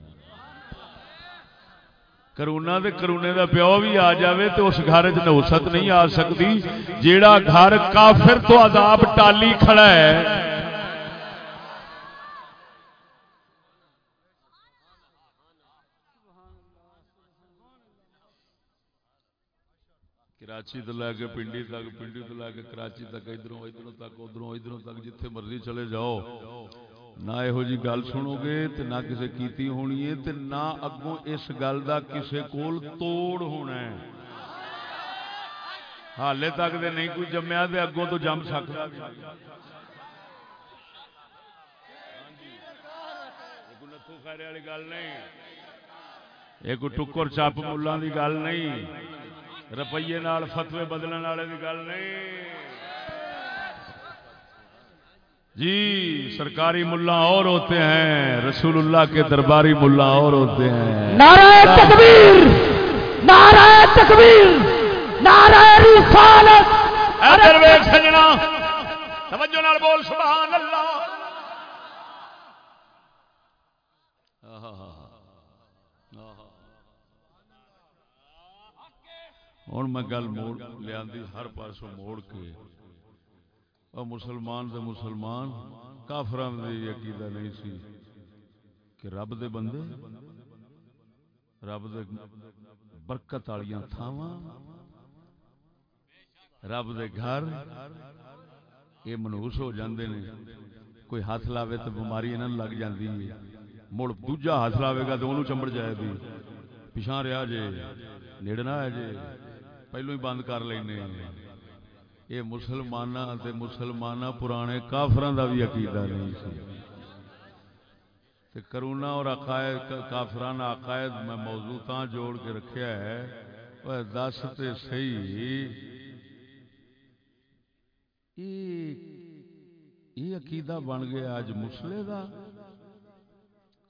کرونا دے کرونے دا پیو بھی آ جاوے تو اس گھر چ نوست نہیں آ سکتی، جیڑا گھر کافر تو عذاب ٹالی کھڑا ہے کراچی تو لے کے پنڈی تک پنڈی تو لے کے کراچی تک ادھروں ادھروں تک ادھروں ادھروں تک جتھے مرضی چلے جاؤ۔ نہ یہو جی گل سنو گے تے نہ کسے کیتی ہونی ہے تے نہ اگوں اس گل دا کسے کول توڑ ہونا ہے۔ حالے تک دے نہیں کوئی جمیا تے اگوں تو جم سکتا خیرے والی گل نہیں۔ کوئی ٹکر چپ ملوں کی گل نہیں۔ روپیے نال فتوے بدلنے والے کی گل نہیں جی سرکاری ملا اور ہوتے ہیں رسول اللہ کے درباری ملا اور ہوتے ہیں نعرہ تکبیر نعرہ تکبیر نعرہ رسالت ادھر سجنا توجہ نال بول سبحان اللہ ہوں میں گل موڑ لیا ہر پاسوں موڑ کے۔ اور مسلمان دے مسلمان کافران دے عقیدہ نہیں سی کہ رب دے بندے، رب دے برکت والیاں تھاواں، رب دے گھر یہ منوس ہو جاندے نے۔ کوئی ہاتھ لاوے تو بیماری انہاں لگ جاندی ہے مڑ دوجا ہاتھ لاوے گا تو انہوں چمڑ جائے گی۔ پچھا رہا جے، نیڑنا ہے جے۔ پہلو ہی بند کر لینے یہ مسلمان مسلمان پرانے کافران کا بھی عقیدہ نہیں سی کرونا اور عقائد کافران عقائد میں موضوع تاں جوڑ کے رکھیا ہے وہ دس تے صحیح یہ عقیدہ بن گیا اج مسلے دا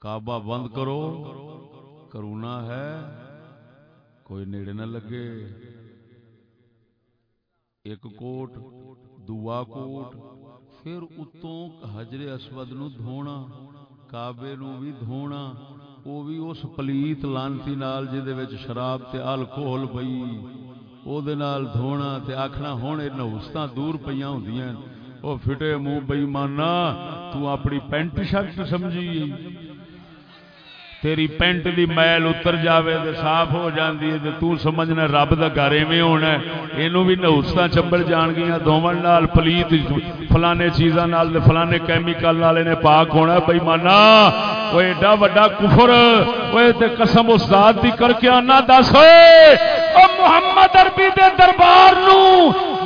کعبہ بند کرو کرونا ہے کوئی نیڑے نہ لگے ایک کوٹ دعا کوٹ، پھر اتوں حجر اسود نو دھونا، کعبے نو بھی دھونا وہ بھی اس پلیت لانتی نال جے دے وچ شراب تے الکوہل پئی، او دے نال دھونا تے آکھنا ہن اے نوستاں دور پیاں ہوندیاں او فٹے منہ بے ایمانا تو اپنی پینٹ شرٹ سمجھی۔ تیری پینٹ دی میل اتر جاوے دے صاف ہو جاندی ہے تے تو سمجھنا رب دا گھر ایویں ہونا ہے۔ اینو بھی نوستاں چمبل جان گیاں دومن نال پلیت، فلانے چیزاں نال تے فلانے کیمیکل نال نے پاک ہونا ہے۔ بے ایمانا او ایڈا وڈا کفر اوے تے قسم اس ذات دی کر کے انا دس او محمد عربی دے دربار نو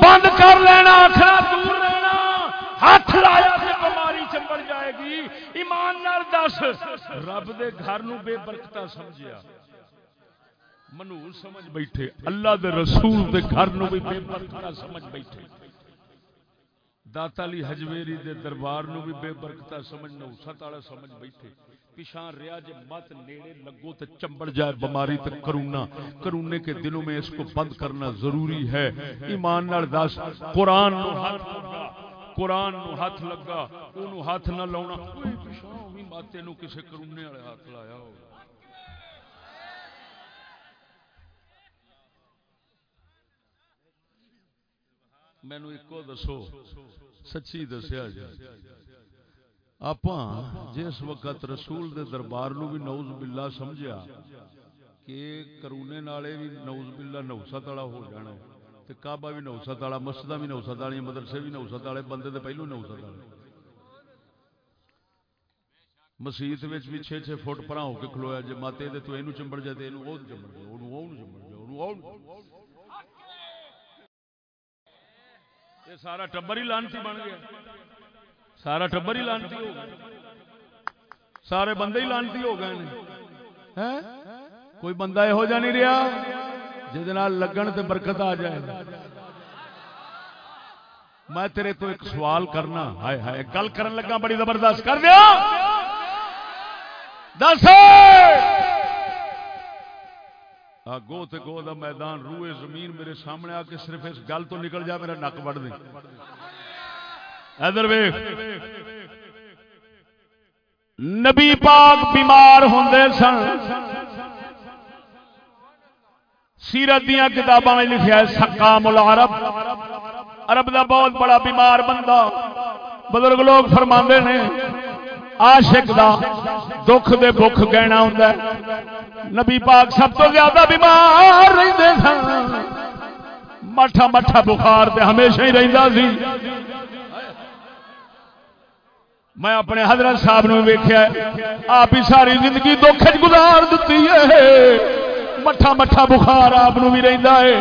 بند کر لینا آکھنا دور رہنا۔ ہاتھ لایا ایمان نال دس۔ رب دے گھر نو بے برکتا سمجھیا۔ منور سمجھ بیٹھے۔ اللہ دے رسول دے گھر نو بھی بے برکتا سمجھ بیٹھے۔ داتا علی حجویری دے دربار نو بھی بے برکتا سمجھ، نوسط والا سمجھ بیٹھے۔ پیشان ریا جے مت نیڑے لگو تے چمبڑ جائے بماری تے کرونا۔ کرونے کے دنوں میں اس کو بند کرنا ضروری ہے۔ ایمان نال دس۔ قرآن نو ہاتھ قرآن نو ہاتھ لگا وہ ہاتھ نہ لاؤنا۔ ماتے نو کسے کرونے والے ہاتھ لایا ہو۔ مینو ایکو دسو، سچی دسیا جی آپ جس وقت رسول دے دربار نو بھی نوز بلا سمجھیا کہ کرونے نالے بھی نوز بلا نوسط والا ہو جانا ہے۔ تے کعبہ بھی نوسط والا مسجد بھی نوسط والی مدرسے بھی نوسط والے، بندے تے پہلو نوسط والے۔ مسیت وچ بھی 6 6 فٹ پراں ہو کے کھلویا جے ماتے تو اینو چمبڑ جا تے اینو چمبڑ جا اونوں چمبڑ جا یہ سارا ٹبر ہی لانتی بن گیا۔ سارا ٹبر ہی لانتی ہو گیا۔ سارے بندے ہی لانتی ہو گئے کوئی بندہ یہو جہ نہیں رہا؟ جہد لگن تے برکت آ جائے۔ میں تیرے تو ایک سوال کرنا، ہائے ہائے، گل کرن لگا بڑی زبردست کر دیا۔ دس۔ گو تے گو دا میدان، روئے زمین میرے سامنے آ کے صرف اس گل تو نکل جا، میرا نک بڑھ دے۔ ادھر نبی پاک بیمار ہوں سن۔ سیرت دیا کتابوں میں لکھا ہے سکام العرب عرب دا بہت بڑا بیمار بندہ. بزرگ لوگ فرما نے، عاشق دا دکھ دے بھوک گہنا ہوں نبی پاک سب تو زیادہ بیمار رہتے سن. مٹھا مٹھا بخار تے ہمیشہ ہی رہتا سی. میں اپنے حضرت صاحب نے ویخیا آپ ہی ساری زندگی دکھ گزار دیتی ہے۔ مٹھا مٹھا بخار آپ بھی رہتا ہے۔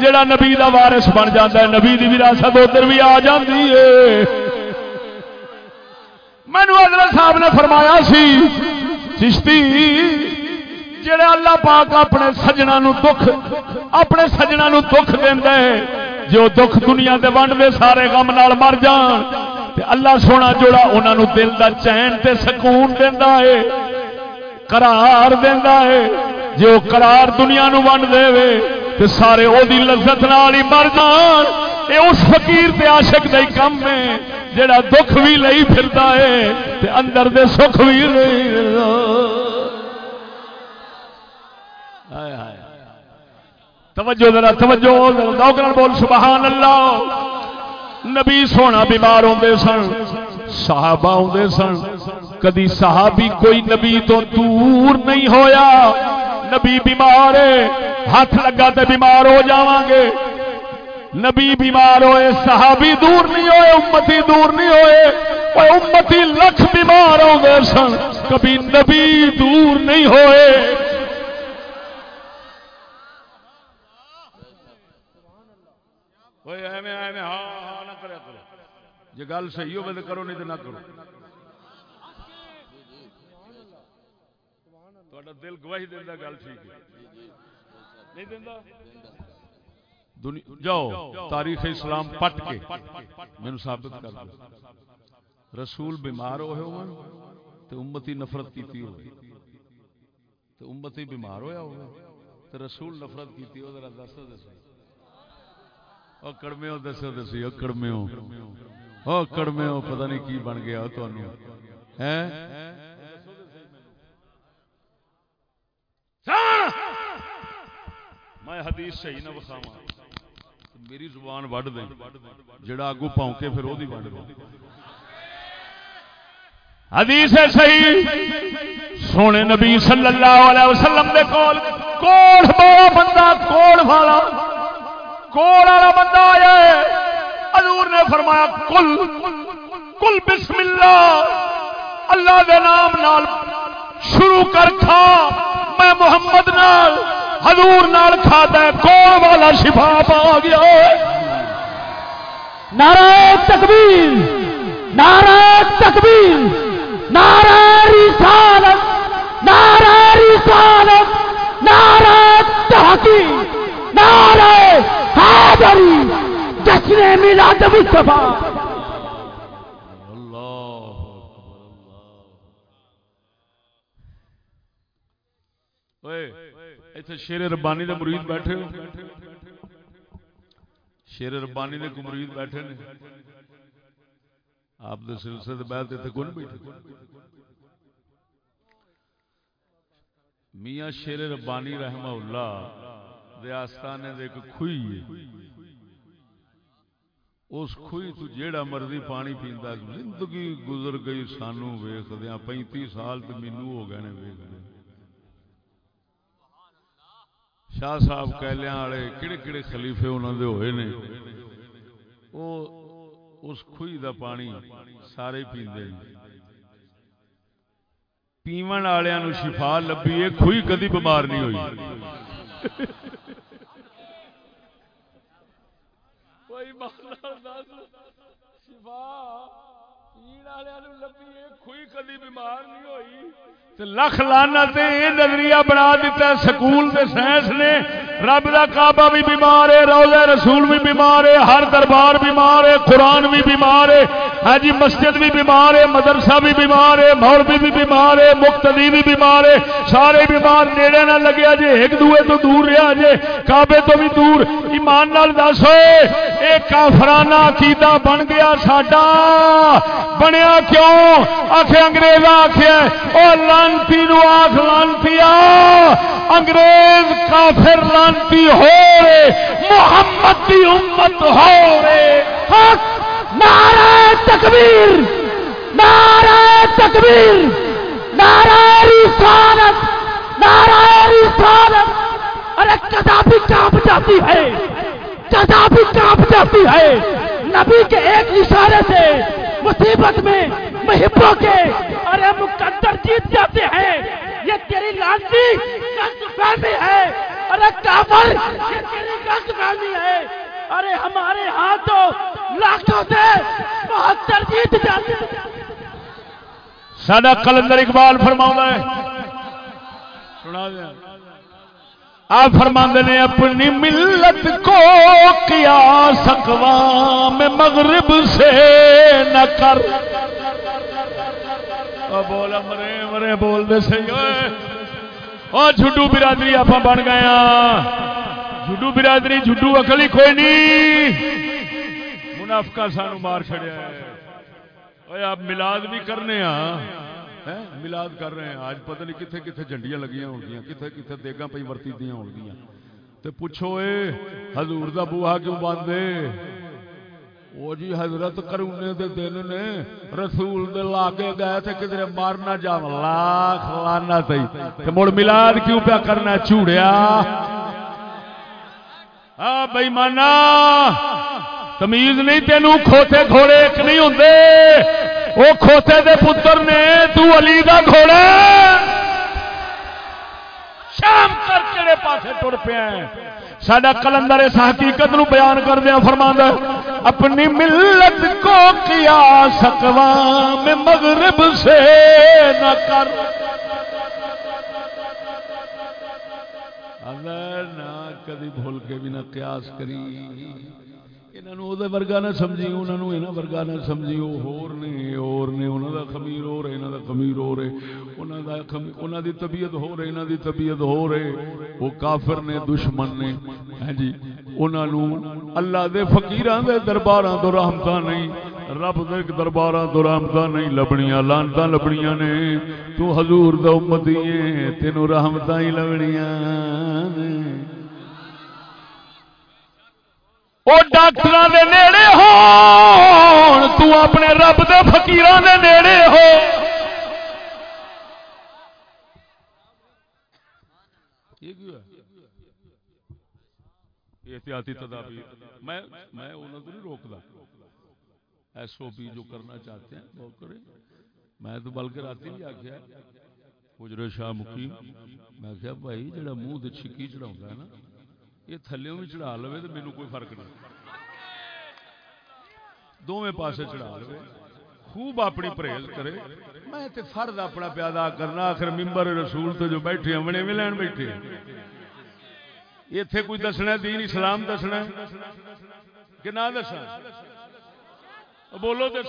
جڑا نبی دا وارس بن جاتا ہے، نبی دی وراثت ادھر بھی آ جاتی ہے۔ مینو حضرت صاحب نے فرمایا سی، چشتی جڑا اللہ پاک اپنے سجنا دکھ، اپنے سجنا دکھ دینا ہے، جو دکھ دنیا دے ونڈ دے سارے غم نال مر جان، تے اللہ سونا جوڑا انہوں نے دل دا چین تے سکون دینا ہے، قرار دینا ہے۔ جی وہ قرار دنیا نو ونڈ دے وے، تے سارے او دی لذت نال ہی مر جان۔ اے اس فقیر تے عاشق دے کم ہے، جڑا دکھ بھی لئی پھردا ہے، تے اندر دے سکھ بھی لئی پھردا ہائے ہائے۔ توجہ ذرا توجہ ذرا بول، سبحان اللہ۔ نبی سونا بیمار ہوندے سن، صحابہ ہوندے سن۔ کدی صحابی کوئی نبی تو دور نہیں ہویا۔ نبی بیمار ہے، ہاتھ لگا تو بیمار ہو جاواں گے نبی بیمار ہوئے، صحابی دور نہیں ہوئے، امتی دور نہیں ہوئے۔ اور امتی لکھ بیمار ہو گئے سن، کبھی نبی دور نہیں ہوئے۔ ہاں ہاں نہ کرے کرو جی گل صحیح ہو کرو، نہیں تو نہ کرو۔ دل گواہی دینا گل ٹھیک ہے نہیں دینا جاؤ تاریخ اسلام پٹ کے میں ثابت کر دو رسول بیمار ہوئے ہوئے تو امتی نفرت کیتی ہوئے تو امتی بیمار ہویا ہوئے تو رسول نفرت کیتی ہوئے ذرا دسو دسو او کڑمے ہو دسو دسی او کڑمے ہو او کڑمے ہو پتہ نہیں کی بن گیا تو انہوں ہے میں حدیث صحیح نہ بخاما میری زبان وڈ دیں۔ جڑا اگو پاؤں کے پھر وہ وڈ دیں۔ حدیث ہے صحیح سونے نبی صلی اللہ علیہ وسلم دے کول۔ کوڑ بڑا بندہ کوڑ والا۔ کوڑ والا بندہ آیا ہے۔ حضور نے فرمایا کل کل بسم اللہ۔ اللہ دے نام نال شروع کر تھا میں محمد نال۔ حضور نال کھاتا ہے کوڑ والا شفا پا گیا نعرہ تکبیر نعرہ تکبیر نعرہ رسالت نعرہ رسالت نعرہ تحقیق نعرہ حیدری جشن میلاد مصطفیٰ۔ اللہ اکبر ایتھے شیر ربانی دے مرید بیٹھے ہو شیر ربانی دے کو مرید بیٹھے نے آپ دے سلسلے دے بعد ایتھے کون بیٹھے میاں شیر ربانی رحمہ اللہ دے آستانے دے ایک کھوئی ہے اس کھوئی تو جیڑا مرضی پانی پیندا زندگی گزر گئی سانو ویکھدیاں 35 سال تے مینوں ہو گئے نے ویکھدے شاہ صاحب کہلیاں والے کہڑے کہڑے خلیفے انہاں دے ہوئے نے او اس کھوئی دا پانی سارے پیندے نے۔ پیون والےاں نو شفا لبھی ہے کھوئی کدی بیمار نہیں ہوئی۔ کوئی بیمار نہیں لکھ لانا نظریہ بنا دیتا سکول دے سائنس نے۔ رب دا کعبہ بھی بیمار ہے روزہ رسول بھی بیمار ہے، ہر دربار بیمار ہے، قرآن بھی بیمار ہے ہاں جی مسجد بھی بیمار ہے، مدرسہ بھی بیمار ہے، مولوی بھی بیمار ہے، مقتدی بھی بیمار ہے۔ سارے بیمار نیڑے نہ لگیا جے ایک دوے تو دور رہا جے کعبے تو بھی دور۔ ایمان نال دس ہوئے اے کافرانہ عقیدہ بن گیا ساڈا۔ بنیا کیوں؟ آخ انگریز آخیا او لانتی نو آخ، لانتی انگریز کافر لانتی ہو رے محمد دی امت ہو رے حق، نعرہ تکبیر نعرہ تکبیر، نعرہ رسالت نعرہ رسالت۔ ارے کدا بھی کانپ جاتی ہے، کدا بھی کانپ جاتی ہے۔ نبی کے ایک اشارے سے مصیبت میں محبوں کے ارے مقدر جیت جاتے ہیں۔ یہ تیری لانتی گند فہمی ہے۔ ارے کافر یہ تیری گند فہمی ہے۔ ارے ہمارے ہاتھوں، لاکھوں سے بہتر جیت جاتے ہیں ساڈا کلندر اقبال فرماؤں ہے۔ سنا دیا۔ آپ فرماندے نے، اپنی ملت کو کیا سکوام مغرب سے نہ کر۔ بول مرے مرے بول دے صحیح اوئے او جھڈو برادری آپ بن گئے ہاں۔ جھڈو برادری جھڈو اکلی کوئی نہیں۔ منافقہ سانو مار چھڑیا ہے۔ اوے آپ بھی کرنے ہاں۔ ہیں، میلاد کر رہے ہیں۔ آج پتہ نہیں کتنے کتنے جھنڈیاں لگیاں ہو گیا کتنے کتنے دیگاں پہ ورتی دیا ہو گیا تے پوچھو اے، حضور دا بوہا کیوں باندھے وہ جی حضرت کرونے دے دن نے رسول دے لاگے گئے تھے کدھر مارنا جا لاکھ لانا تے تے مڑ میلاد کیوں پیا کرنا چوڑیا۔ ہاں بھائی مانا تمیز نہیں تینوں کھوتے گھوڑے، ایک نہیں ہوندے۔ وہ کھوتے دے پتر نے، تو علی دا گھوڑا۔ شام کر کہڑے پاسے ٹر پیا سڈا کلندر اس حقیقت نو بیان کر دیا فرماندا اپنی ملت کو کیا سکوام مغرب سے نہ کر۔ اگر نہ کدی بھول کے بھی نہ قیاس کری۔ انہوں وہ ورگا نہ سمجھی، انہوں یہاں ورگا نہ سمجھی، وہ ہور نے، اور نے انہوں دا خمیر ہو رہے انہوں دا خمیر ہو رہے انہوں دا انہوں دی طبیعت ہو رہے انہوں دی طبیعت ہو رہے وہ کافر نے، دشمن نے ہاں جی انہوں اللہ دے فقیران دے درباراں تو رحمتہ نہیں، رب دے درباراں تو رحمتہ نہیں، لبنیاں لانتاں لبنیاں نے، تو حضور دا امتی ہے تینوں رحمتاں ہی لبنیاں نے۔ وہ ڈاکٹر دے نیڑے ہون تو اپنے رب دے فقیران دے نیڑے ہو۔ یہ کیوں ہے؟ احتیاطی تدابیر۔ میں میں انہوں کو نہیں روکتا۔ ایس او پی جو کرنا چاہتے ہیں، وہ کریں۔ میں تو بلکہ رات بھی آخیا حجر شاہ مقیم، میں کہا بھائی جڑا منہ تے چھکی چڑھاؤں ہے نا یہ تھلیوں بھی چڑھا لو تو مینو کوئی فرق نہیں۔ دونوں پاسے چڑھا لو خوب اپنی پرہیز کرے۔ میں تے فرد اپنا پیادا کرنا آخر ممبر رسول تو جو بیٹھے ہیں بنے بھی لین بیٹھے اتے کوئی دسنا دین اسلام دسنا کہ نہ دسنا؟ بولو تو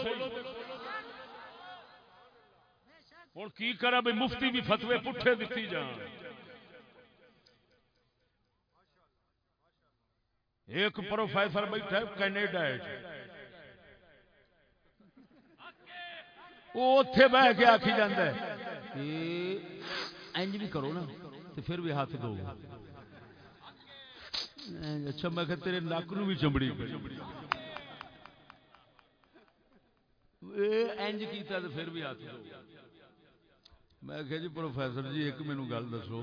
ہوں کی کرا بھائی مفتی بھی فتوے پٹھے دیتی جان؟ ایک پروفیسر بیٹھا ہے، کینیڈا وہ اتے بہ کے آخی جانا انج بھی کرو نا تو پھر بھی ہاتھ دو۔ اچھا میں کہ تیرے نک نو بھی چمڑی انج کیتا تو پھر بھی ہاتھ دو۔ میں کہ جی پروفیسر جی ایک مینو گل دسو۔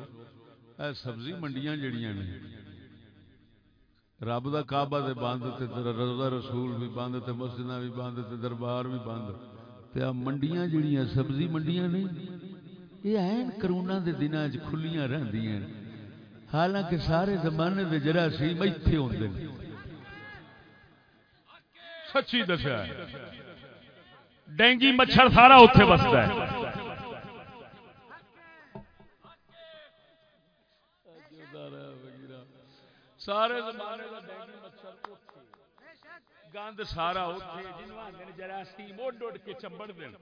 اے سبزی منڈیاں جڑیاں نے رب دا کعبہ تے بند تے رضا رسول بھی بند تے مسجداں بھی بند تے دربار بھی بند تے آ منڈیاں جڑیاں سبزی منڈیاں نے یہ این کرونا دے دناں وچ کھلیاں رہندیاں حالانکہ سارے زمانے دے جراثیم ایتھے ہوندے نے۔ سچی دسیا ڈینگی مچھر سارا اتنے بستا ہے۔ سارے زمانے دا ڈینگی مچھر اوتھے۔ گند سارا اوتھے جنوں آندے جراثیم اڈ اڈ کے چمبڑ دین۔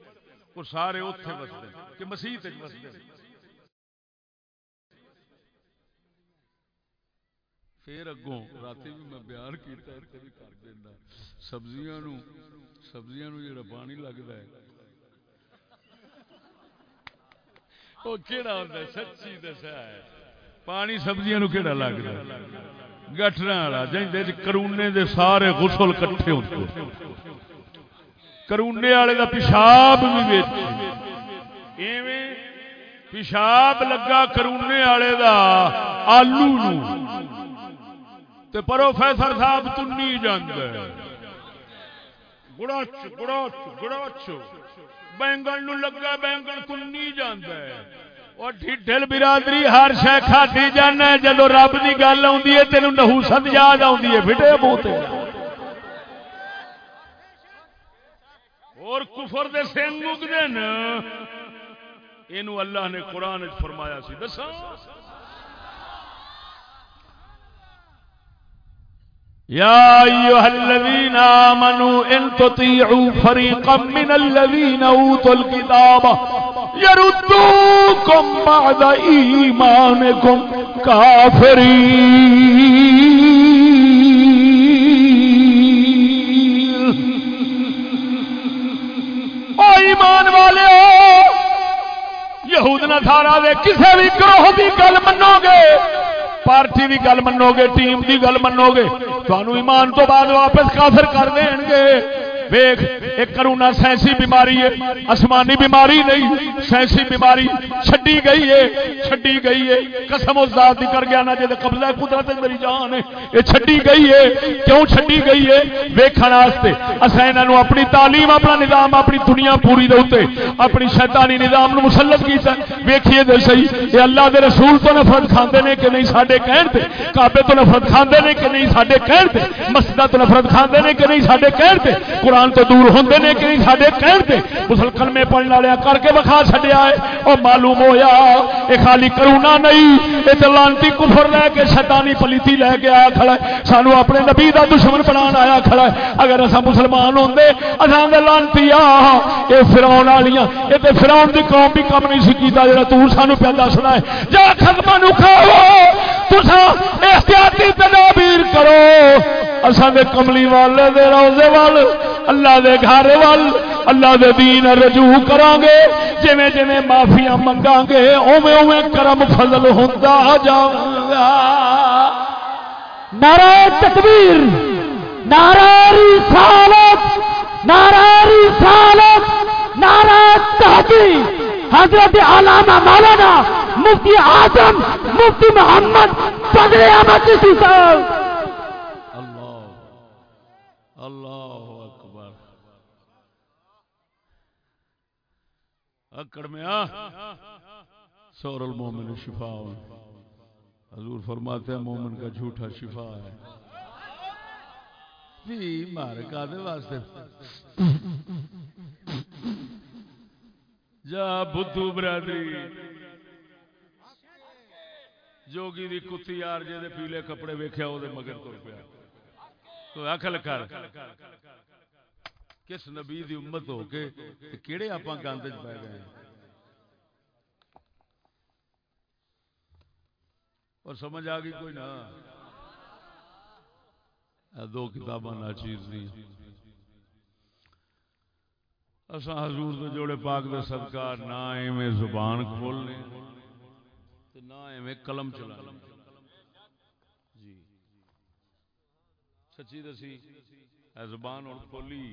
وہ سارے اوتھے وسدے کہ مسیح تے وسدے پھر اگوں راتی بھی میں بیان کیتا ہے، کبھی کر دینا۔ سبزیاں نو سبزیاں نو جڑا پانی لگدا ہے۔ وہ کیڑا ہوندا سچی دسا ہے۔ پانی سبزیاں نو کیڑا لگدا ہے؟ گٹھراں والا جیندے وچ کرونے دے سارے غسل کٹھے ہوندے کرونے والے دا پیشاب بھی وچ ایویں پیشاب لگا کرونے والے دا آلو نو۔ تے پروفیسر صاحب تنی جاندا ہے گڑاچ گڑاچ گڑاچ بینگن نو لگا، بینگن تنی جاندا ہے اور ڈھڈل برادری ہر شے کھاتی جانا جدو رب دی گل آندی ہے تینوں نحوست یاد آندی ہے پھٹے منہ اور کفر دے سنگ اگدے ن اینو اللہ نے قرآن فرمایا سی دساں يا أيها الذين آمنوا إن تطيعوا فريقا من الذين أوتوا الكتاب يردوكم بعد إيمانكم كافرين. او ایمان والے یہود نصارا دے کسے بھی گروہ دی گل منو گے پارٹی دی گل منو گے ٹیم دی گل منو گے تھانو ایمان تو بعد واپس کافر کر دین گے ویخ ایک کرونا سائنسی بیماری ہے، آسمانی بیماری نہیں، سائنسی بیماری چھڈی گئی ہے، چھڈی گئی ہے۔ قسم اس ذات دی کر گیا نا، جے قبضہ قدرت میری جان ہے۔ یہ چھڈی گئی ہے، کیوں چھڈی گئی ہے؟ ویکھن واسطے۔ اساں انہاں نو اپنی تعلیم، اپنا نظام، اپنی دنیا پوری دے اوتے، اپنی شیطانی نظام نو مسلط کیتا ویکھیے دے صحیح، یہ اللہ دے رسول تو نفرت کھاندے نے کہ نہیں ساڈے کہن تے کعبے تو نفرت کھاندے نے کہ نہیں ساڈے کہن تے مسجداں تو نفرت کھاندے نے کہ نہیں ساڈے کہن تے قرآن تو دور ہوندے نے کہ نہیں، ساڈے کہن تے مسلمان میں پڑھن والے کر کے وکھا چھڈیا ہے۔ او معلوم ہویا، اے خالی کرونا نہیں، اے تے لانتی کفر لے کے شیطانی پلیتی لے کے آیا کھڑا ہے۔ سانو اپنے نبی دا دشمن بنان آیا کھڑا ہے۔ اگر اسا مسلمان ہوندے، اساں دے لانتی آ، اے فرعون والیاں اے تے فرعون دی قوم بھی کم نہیں سی کیتا، جڑا تو سانو پیا دسنا ہے۔ جا ختمہ نو کھاؤ، تساں احتیاطی تدابیر کرو۔ اساں دے کملی والے دے روزے وال، اللہ دے گھر وال، اللہ دے دین رجوع کران گے۔ جویں جویں معافیاں منگاں گے، اوویں اوویں کرم فضل ہوندا جاوے۔ گا نعرہ تکبیر، نعرہ رسالت نعرہ رسالت، نعرہ تحقیق حضرت علامہ مولانا مفتی اعظم مفتی محمد بدر احمد چشتی صاحب اللہ اللہ اکبر اکڑ میں آ سور المومن شفا حضور فرماتے ہیں مومن کا جھوٹا شفا ہے۔ بھی مار کا دے واسطے۔ جا بدھو برادری۔ جوگی دی کتی یار جے دے پیلے کپڑے ویکھیا، او دے مگر تر پیا۔ تو اکل کر۔ کس نبی دی امت ہو کے تے کیڑے آپاں گاندے چ گئے اور سمجھ آ گئی کوئی نہ؟ دو کتاباں ناچیز دی اساں حضور دے جوڑے پاک دے صدقہ نہ ایویں زبان کھولنے تے نہ ایویں قلم چلانے جی۔ سچی دسی زبان ہن کھولی۔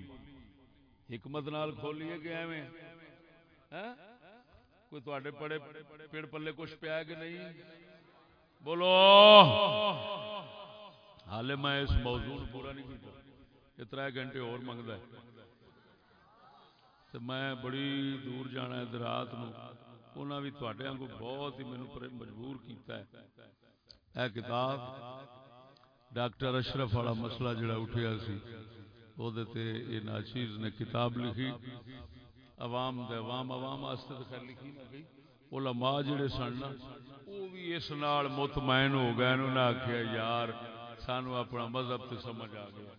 حکمت نال کھولی ہے کہ ایویں؟ ہاں؟ کوئی تواڈے پڑے پیڑ پلے کچھ پیا کہ نہیں؟ بولو! حالے میں اس موضوع پورا نہیں کیتا۔ یہ ترے گھنٹے اور منگدا ہے۔ تے میں بڑی دور جانا ہے درات نو انہاں بھی تواڈے کو بہت ہی مینوں پر مجبور کیتا ہے۔ اے کتاب، ڈاکٹر اشرف والا مسئلہ جڑا اٹھیا سی۔ او دے ناچیز نے کتاب لکھی۔ عوام دے عوام عوام واسطے تے خیر لکھی نہ گئی۔ علماء جڑے سن نا، وہ بھی اس نال مطمئن ہو گئے انہوں نے آخیا یار سانو اپنا مذہب تے سمجھ آ گیا۔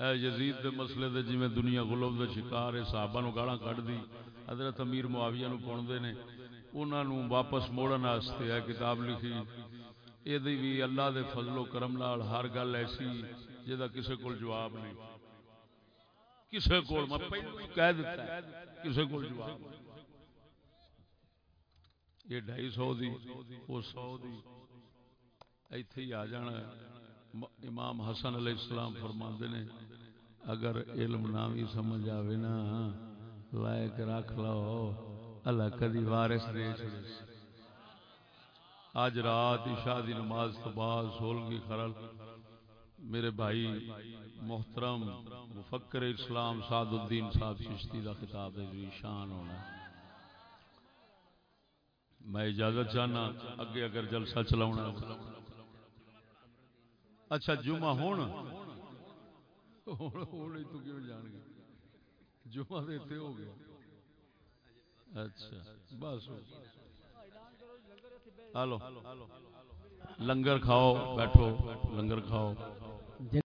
اے یزید دے مسئلے دے جویں دنیا غلب دا شکار ہے، صحابہ نو گالاں کڈ دی۔ حضرت امیر معاویہ نو پوندے نے۔ انہاں نو واپس موڑن واسطے اے کتاب لکھی۔ اے دی بھی اللہ دے فضل و کرم نال ہر گل ایسی جدا کسے کول جواب نہیں۔ کسے کول میں پہلو ہی کہہ دیتا ہے، کسے کول جواب یہ ڈھائی سو دی، وہ سو دی۔ ایتھے ہی آ جانا ہے۔ امام حسن علیہ السلام فرماندے نے، اگر علم نہ بھی سمجھ آوے نا، لائق رکھ لو۔ اللہ کدی وارث دے چھڑے آج رات عشاء دی نماز تو بعد سولگی خرل۔ میرے بھائی محترم مفکر اسلام سعد الدین صاحب چشتی دا خطاب ہے جی شان ہونا میں اجازت چاہنا، اگے اگر جلسہ چلاونا اچھا جمعہ ہونا ہونے تو کیوں جان گے؟ جمعہ دیتے ہو گیا اچھا بس۔ ہلو، لنگر کھاؤ، بیٹھو، لنگر کھاؤ۔ جی